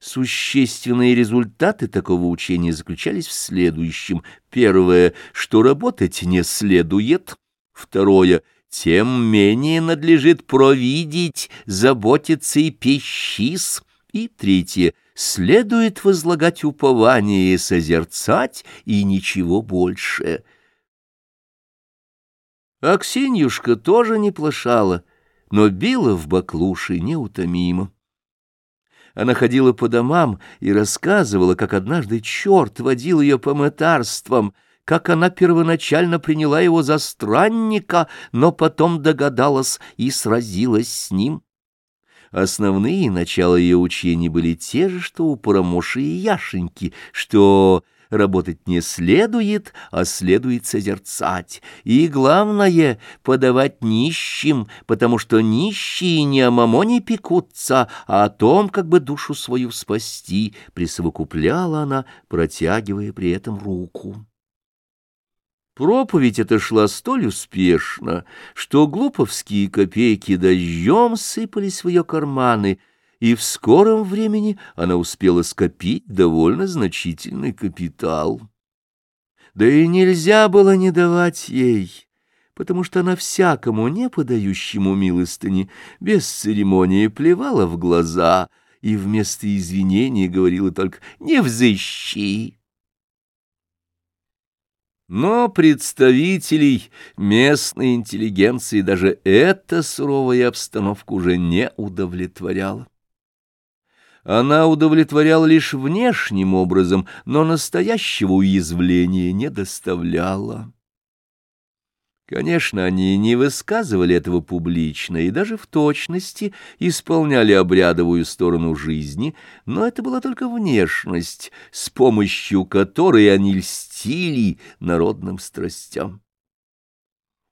Speaker 1: Существенные результаты такого учения заключались в следующем. Первое, что работать не следует. Второе, тем менее надлежит провидеть, заботиться и пищис. И третье, следует возлагать упование, созерцать и ничего больше. Аксиньюшка тоже не плашала, но била в баклуши неутомимо. Она ходила по домам и рассказывала, как однажды черт водил ее по мытарствам, как она первоначально приняла его за странника, но потом догадалась и сразилась с ним. Основные начала ее учений были те же, что у Парамоши и Яшеньки, что работать не следует, а следует созерцать. И главное — подавать нищим, потому что нищие не о мамоне пекутся, а о том, как бы душу свою спасти, присовокупляла она, протягивая при этом руку. Проповедь эта шла столь успешно, что глуповские копейки дождем сыпались в ее карманы — и в скором времени она успела скопить довольно значительный капитал. Да и нельзя было не давать ей, потому что она всякому не подающему милостыни без церемонии плевала в глаза и вместо извинений говорила только «не взыщи». Но представителей местной интеллигенции даже эта суровая обстановка уже не удовлетворяла. Она удовлетворяла лишь внешним образом, но настоящего уязвления не доставляла. Конечно, они не высказывали этого публично и даже в точности исполняли обрядовую сторону жизни, но это была только внешность, с помощью которой они льстили народным страстям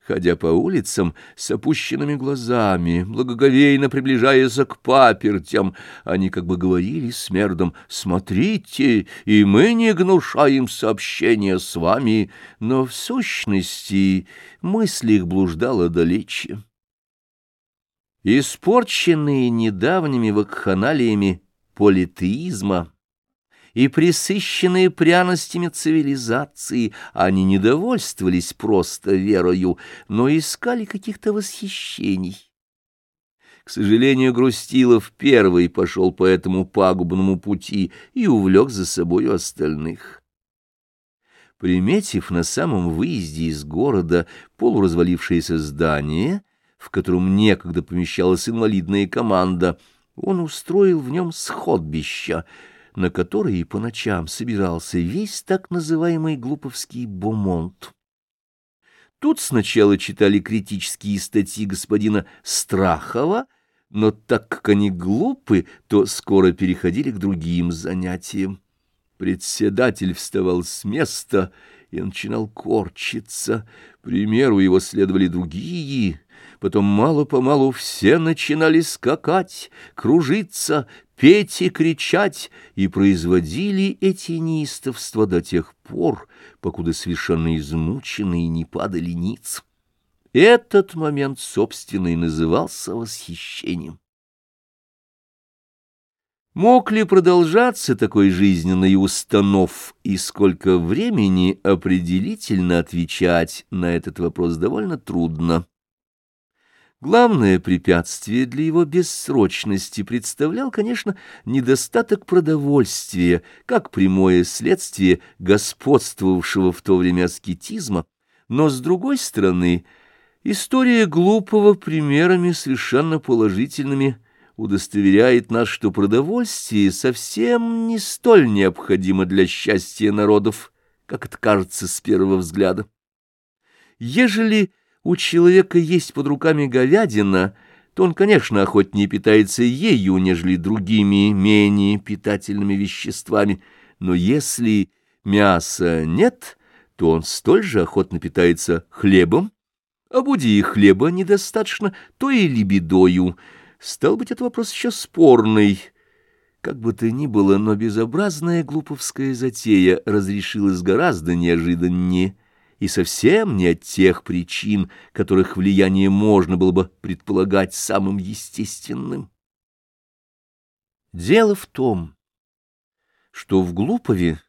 Speaker 1: ходя по улицам с опущенными глазами, благоговейно приближаясь к папертям, они как бы говорили смердом «Смотрите, и мы не гнушаем сообщения с вами», но в сущности мысль их блуждала далече. Испорченные недавними вакханалиями политеизма, и присыщенные пряностями цивилизации, они не довольствовались просто верою, но искали каких-то восхищений. К сожалению, Грустилов первый пошел по этому пагубному пути и увлек за собою остальных. Приметив на самом выезде из города полуразвалившееся здание, в котором некогда помещалась инвалидная команда, он устроил в нем сходбища, на которое и по ночам собирался весь так называемый глуповский бомонт. Тут сначала читали критические статьи господина Страхова, но так как они глупы, то скоро переходили к другим занятиям. Председатель вставал с места и начинал корчиться. Примеру его следовали другие. Потом мало-помалу все начинали скакать, кружиться, петь и кричать, и производили эти неистовства до тех пор, покуда совершенно измученные не падали ниц. Этот момент, собственно, и назывался восхищением. Мог ли продолжаться такой жизненный установ, и сколько времени определительно отвечать на этот вопрос довольно трудно. Главное препятствие для его бессрочности представлял, конечно, недостаток продовольствия, как прямое следствие господствовавшего в то время аскетизма, но, с другой стороны, история глупого примерами совершенно положительными – удостоверяет нас, что продовольствие совсем не столь необходимо для счастья народов, как это кажется с первого взгляда. Ежели у человека есть под руками говядина, то он, конечно, охотнее питается ею, нежели другими, менее питательными веществами, но если мяса нет, то он столь же охотно питается хлебом, а буди и хлеба недостаточно, то и лебедою — Стал быть, это вопрос еще спорный. Как бы то ни было, но безобразная глуповская затея разрешилась гораздо неожиданнее и совсем не от тех причин, которых влияние можно было бы предполагать самым естественным. Дело в том, что в Глупове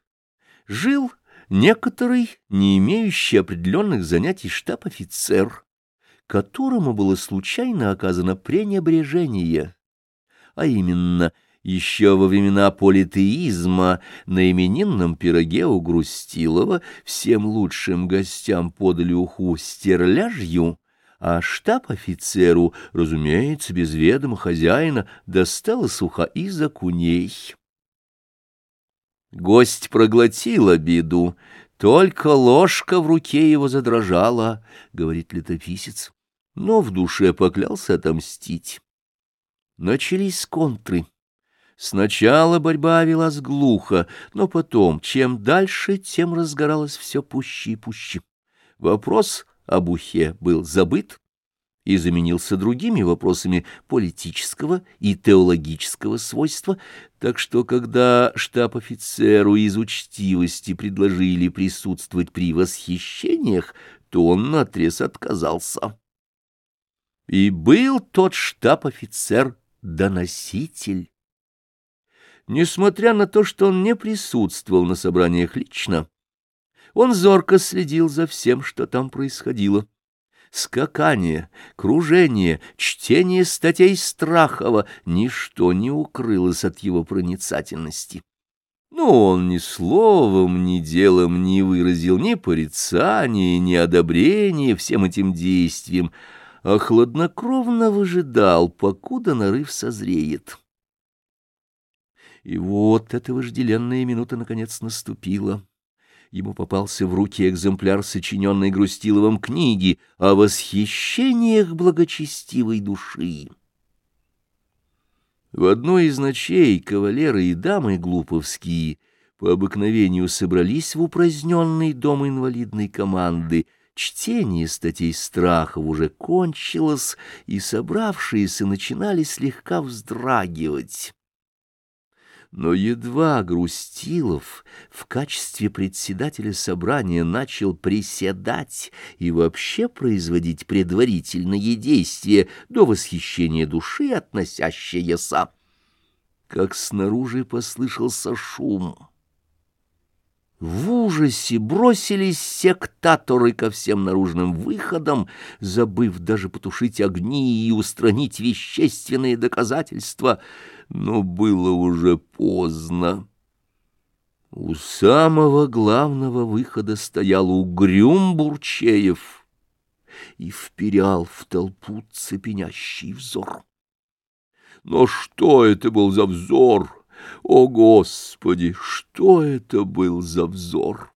Speaker 1: жил некоторый, не имеющий определенных занятий штаб-офицер, которому было случайно оказано пренебрежение, а именно еще во времена политеизма на именинном пироге у Грустилова всем лучшим гостям подали уху стерляжью, а штаб-офицеру, разумеется, без ведома хозяина, досталась уха из окуней. Гость проглотил обиду, только ложка в руке его задрожала, — говорит летописец но в душе поклялся отомстить. Начались контры. Сначала борьба велась глухо, но потом, чем дальше, тем разгоралось все пуще и пуще. Вопрос об ухе был забыт и заменился другими вопросами политического и теологического свойства, так что, когда штаб-офицеру из учтивости предложили присутствовать при восхищениях, то он наотрез отказался. И был тот штаб-офицер доноситель. Несмотря на то, что он не присутствовал на собраниях лично, он зорко следил за всем, что там происходило. Скакание, кружение, чтение статей Страхова — ничто не укрылось от его проницательности. Но он ни словом, ни делом не выразил ни порицания, ни одобрения всем этим действиям, а хладнокровно выжидал, покуда нарыв созреет. И вот эта вожделенная минута наконец наступила. Ему попался в руки экземпляр сочиненной Грустиловым книги о восхищениях благочестивой души. В одной из ночей кавалеры и дамы глуповские по обыкновению собрались в упраздненный дом инвалидной команды — Чтение статей страхов уже кончилось, и собравшиеся начинали слегка вздрагивать. Но едва Грустилов в качестве председателя собрания начал приседать и вообще производить предварительные действия до восхищения души, относящиеся, как снаружи послышался шум. В ужасе бросились сектаторы ко всем наружным выходам, забыв даже потушить огни и устранить вещественные доказательства. Но было уже поздно. У самого главного выхода стоял угрюм Бурчеев и вперял в толпу цепенящий взор. Но что это был за взор? О, Господи, что это был за взор?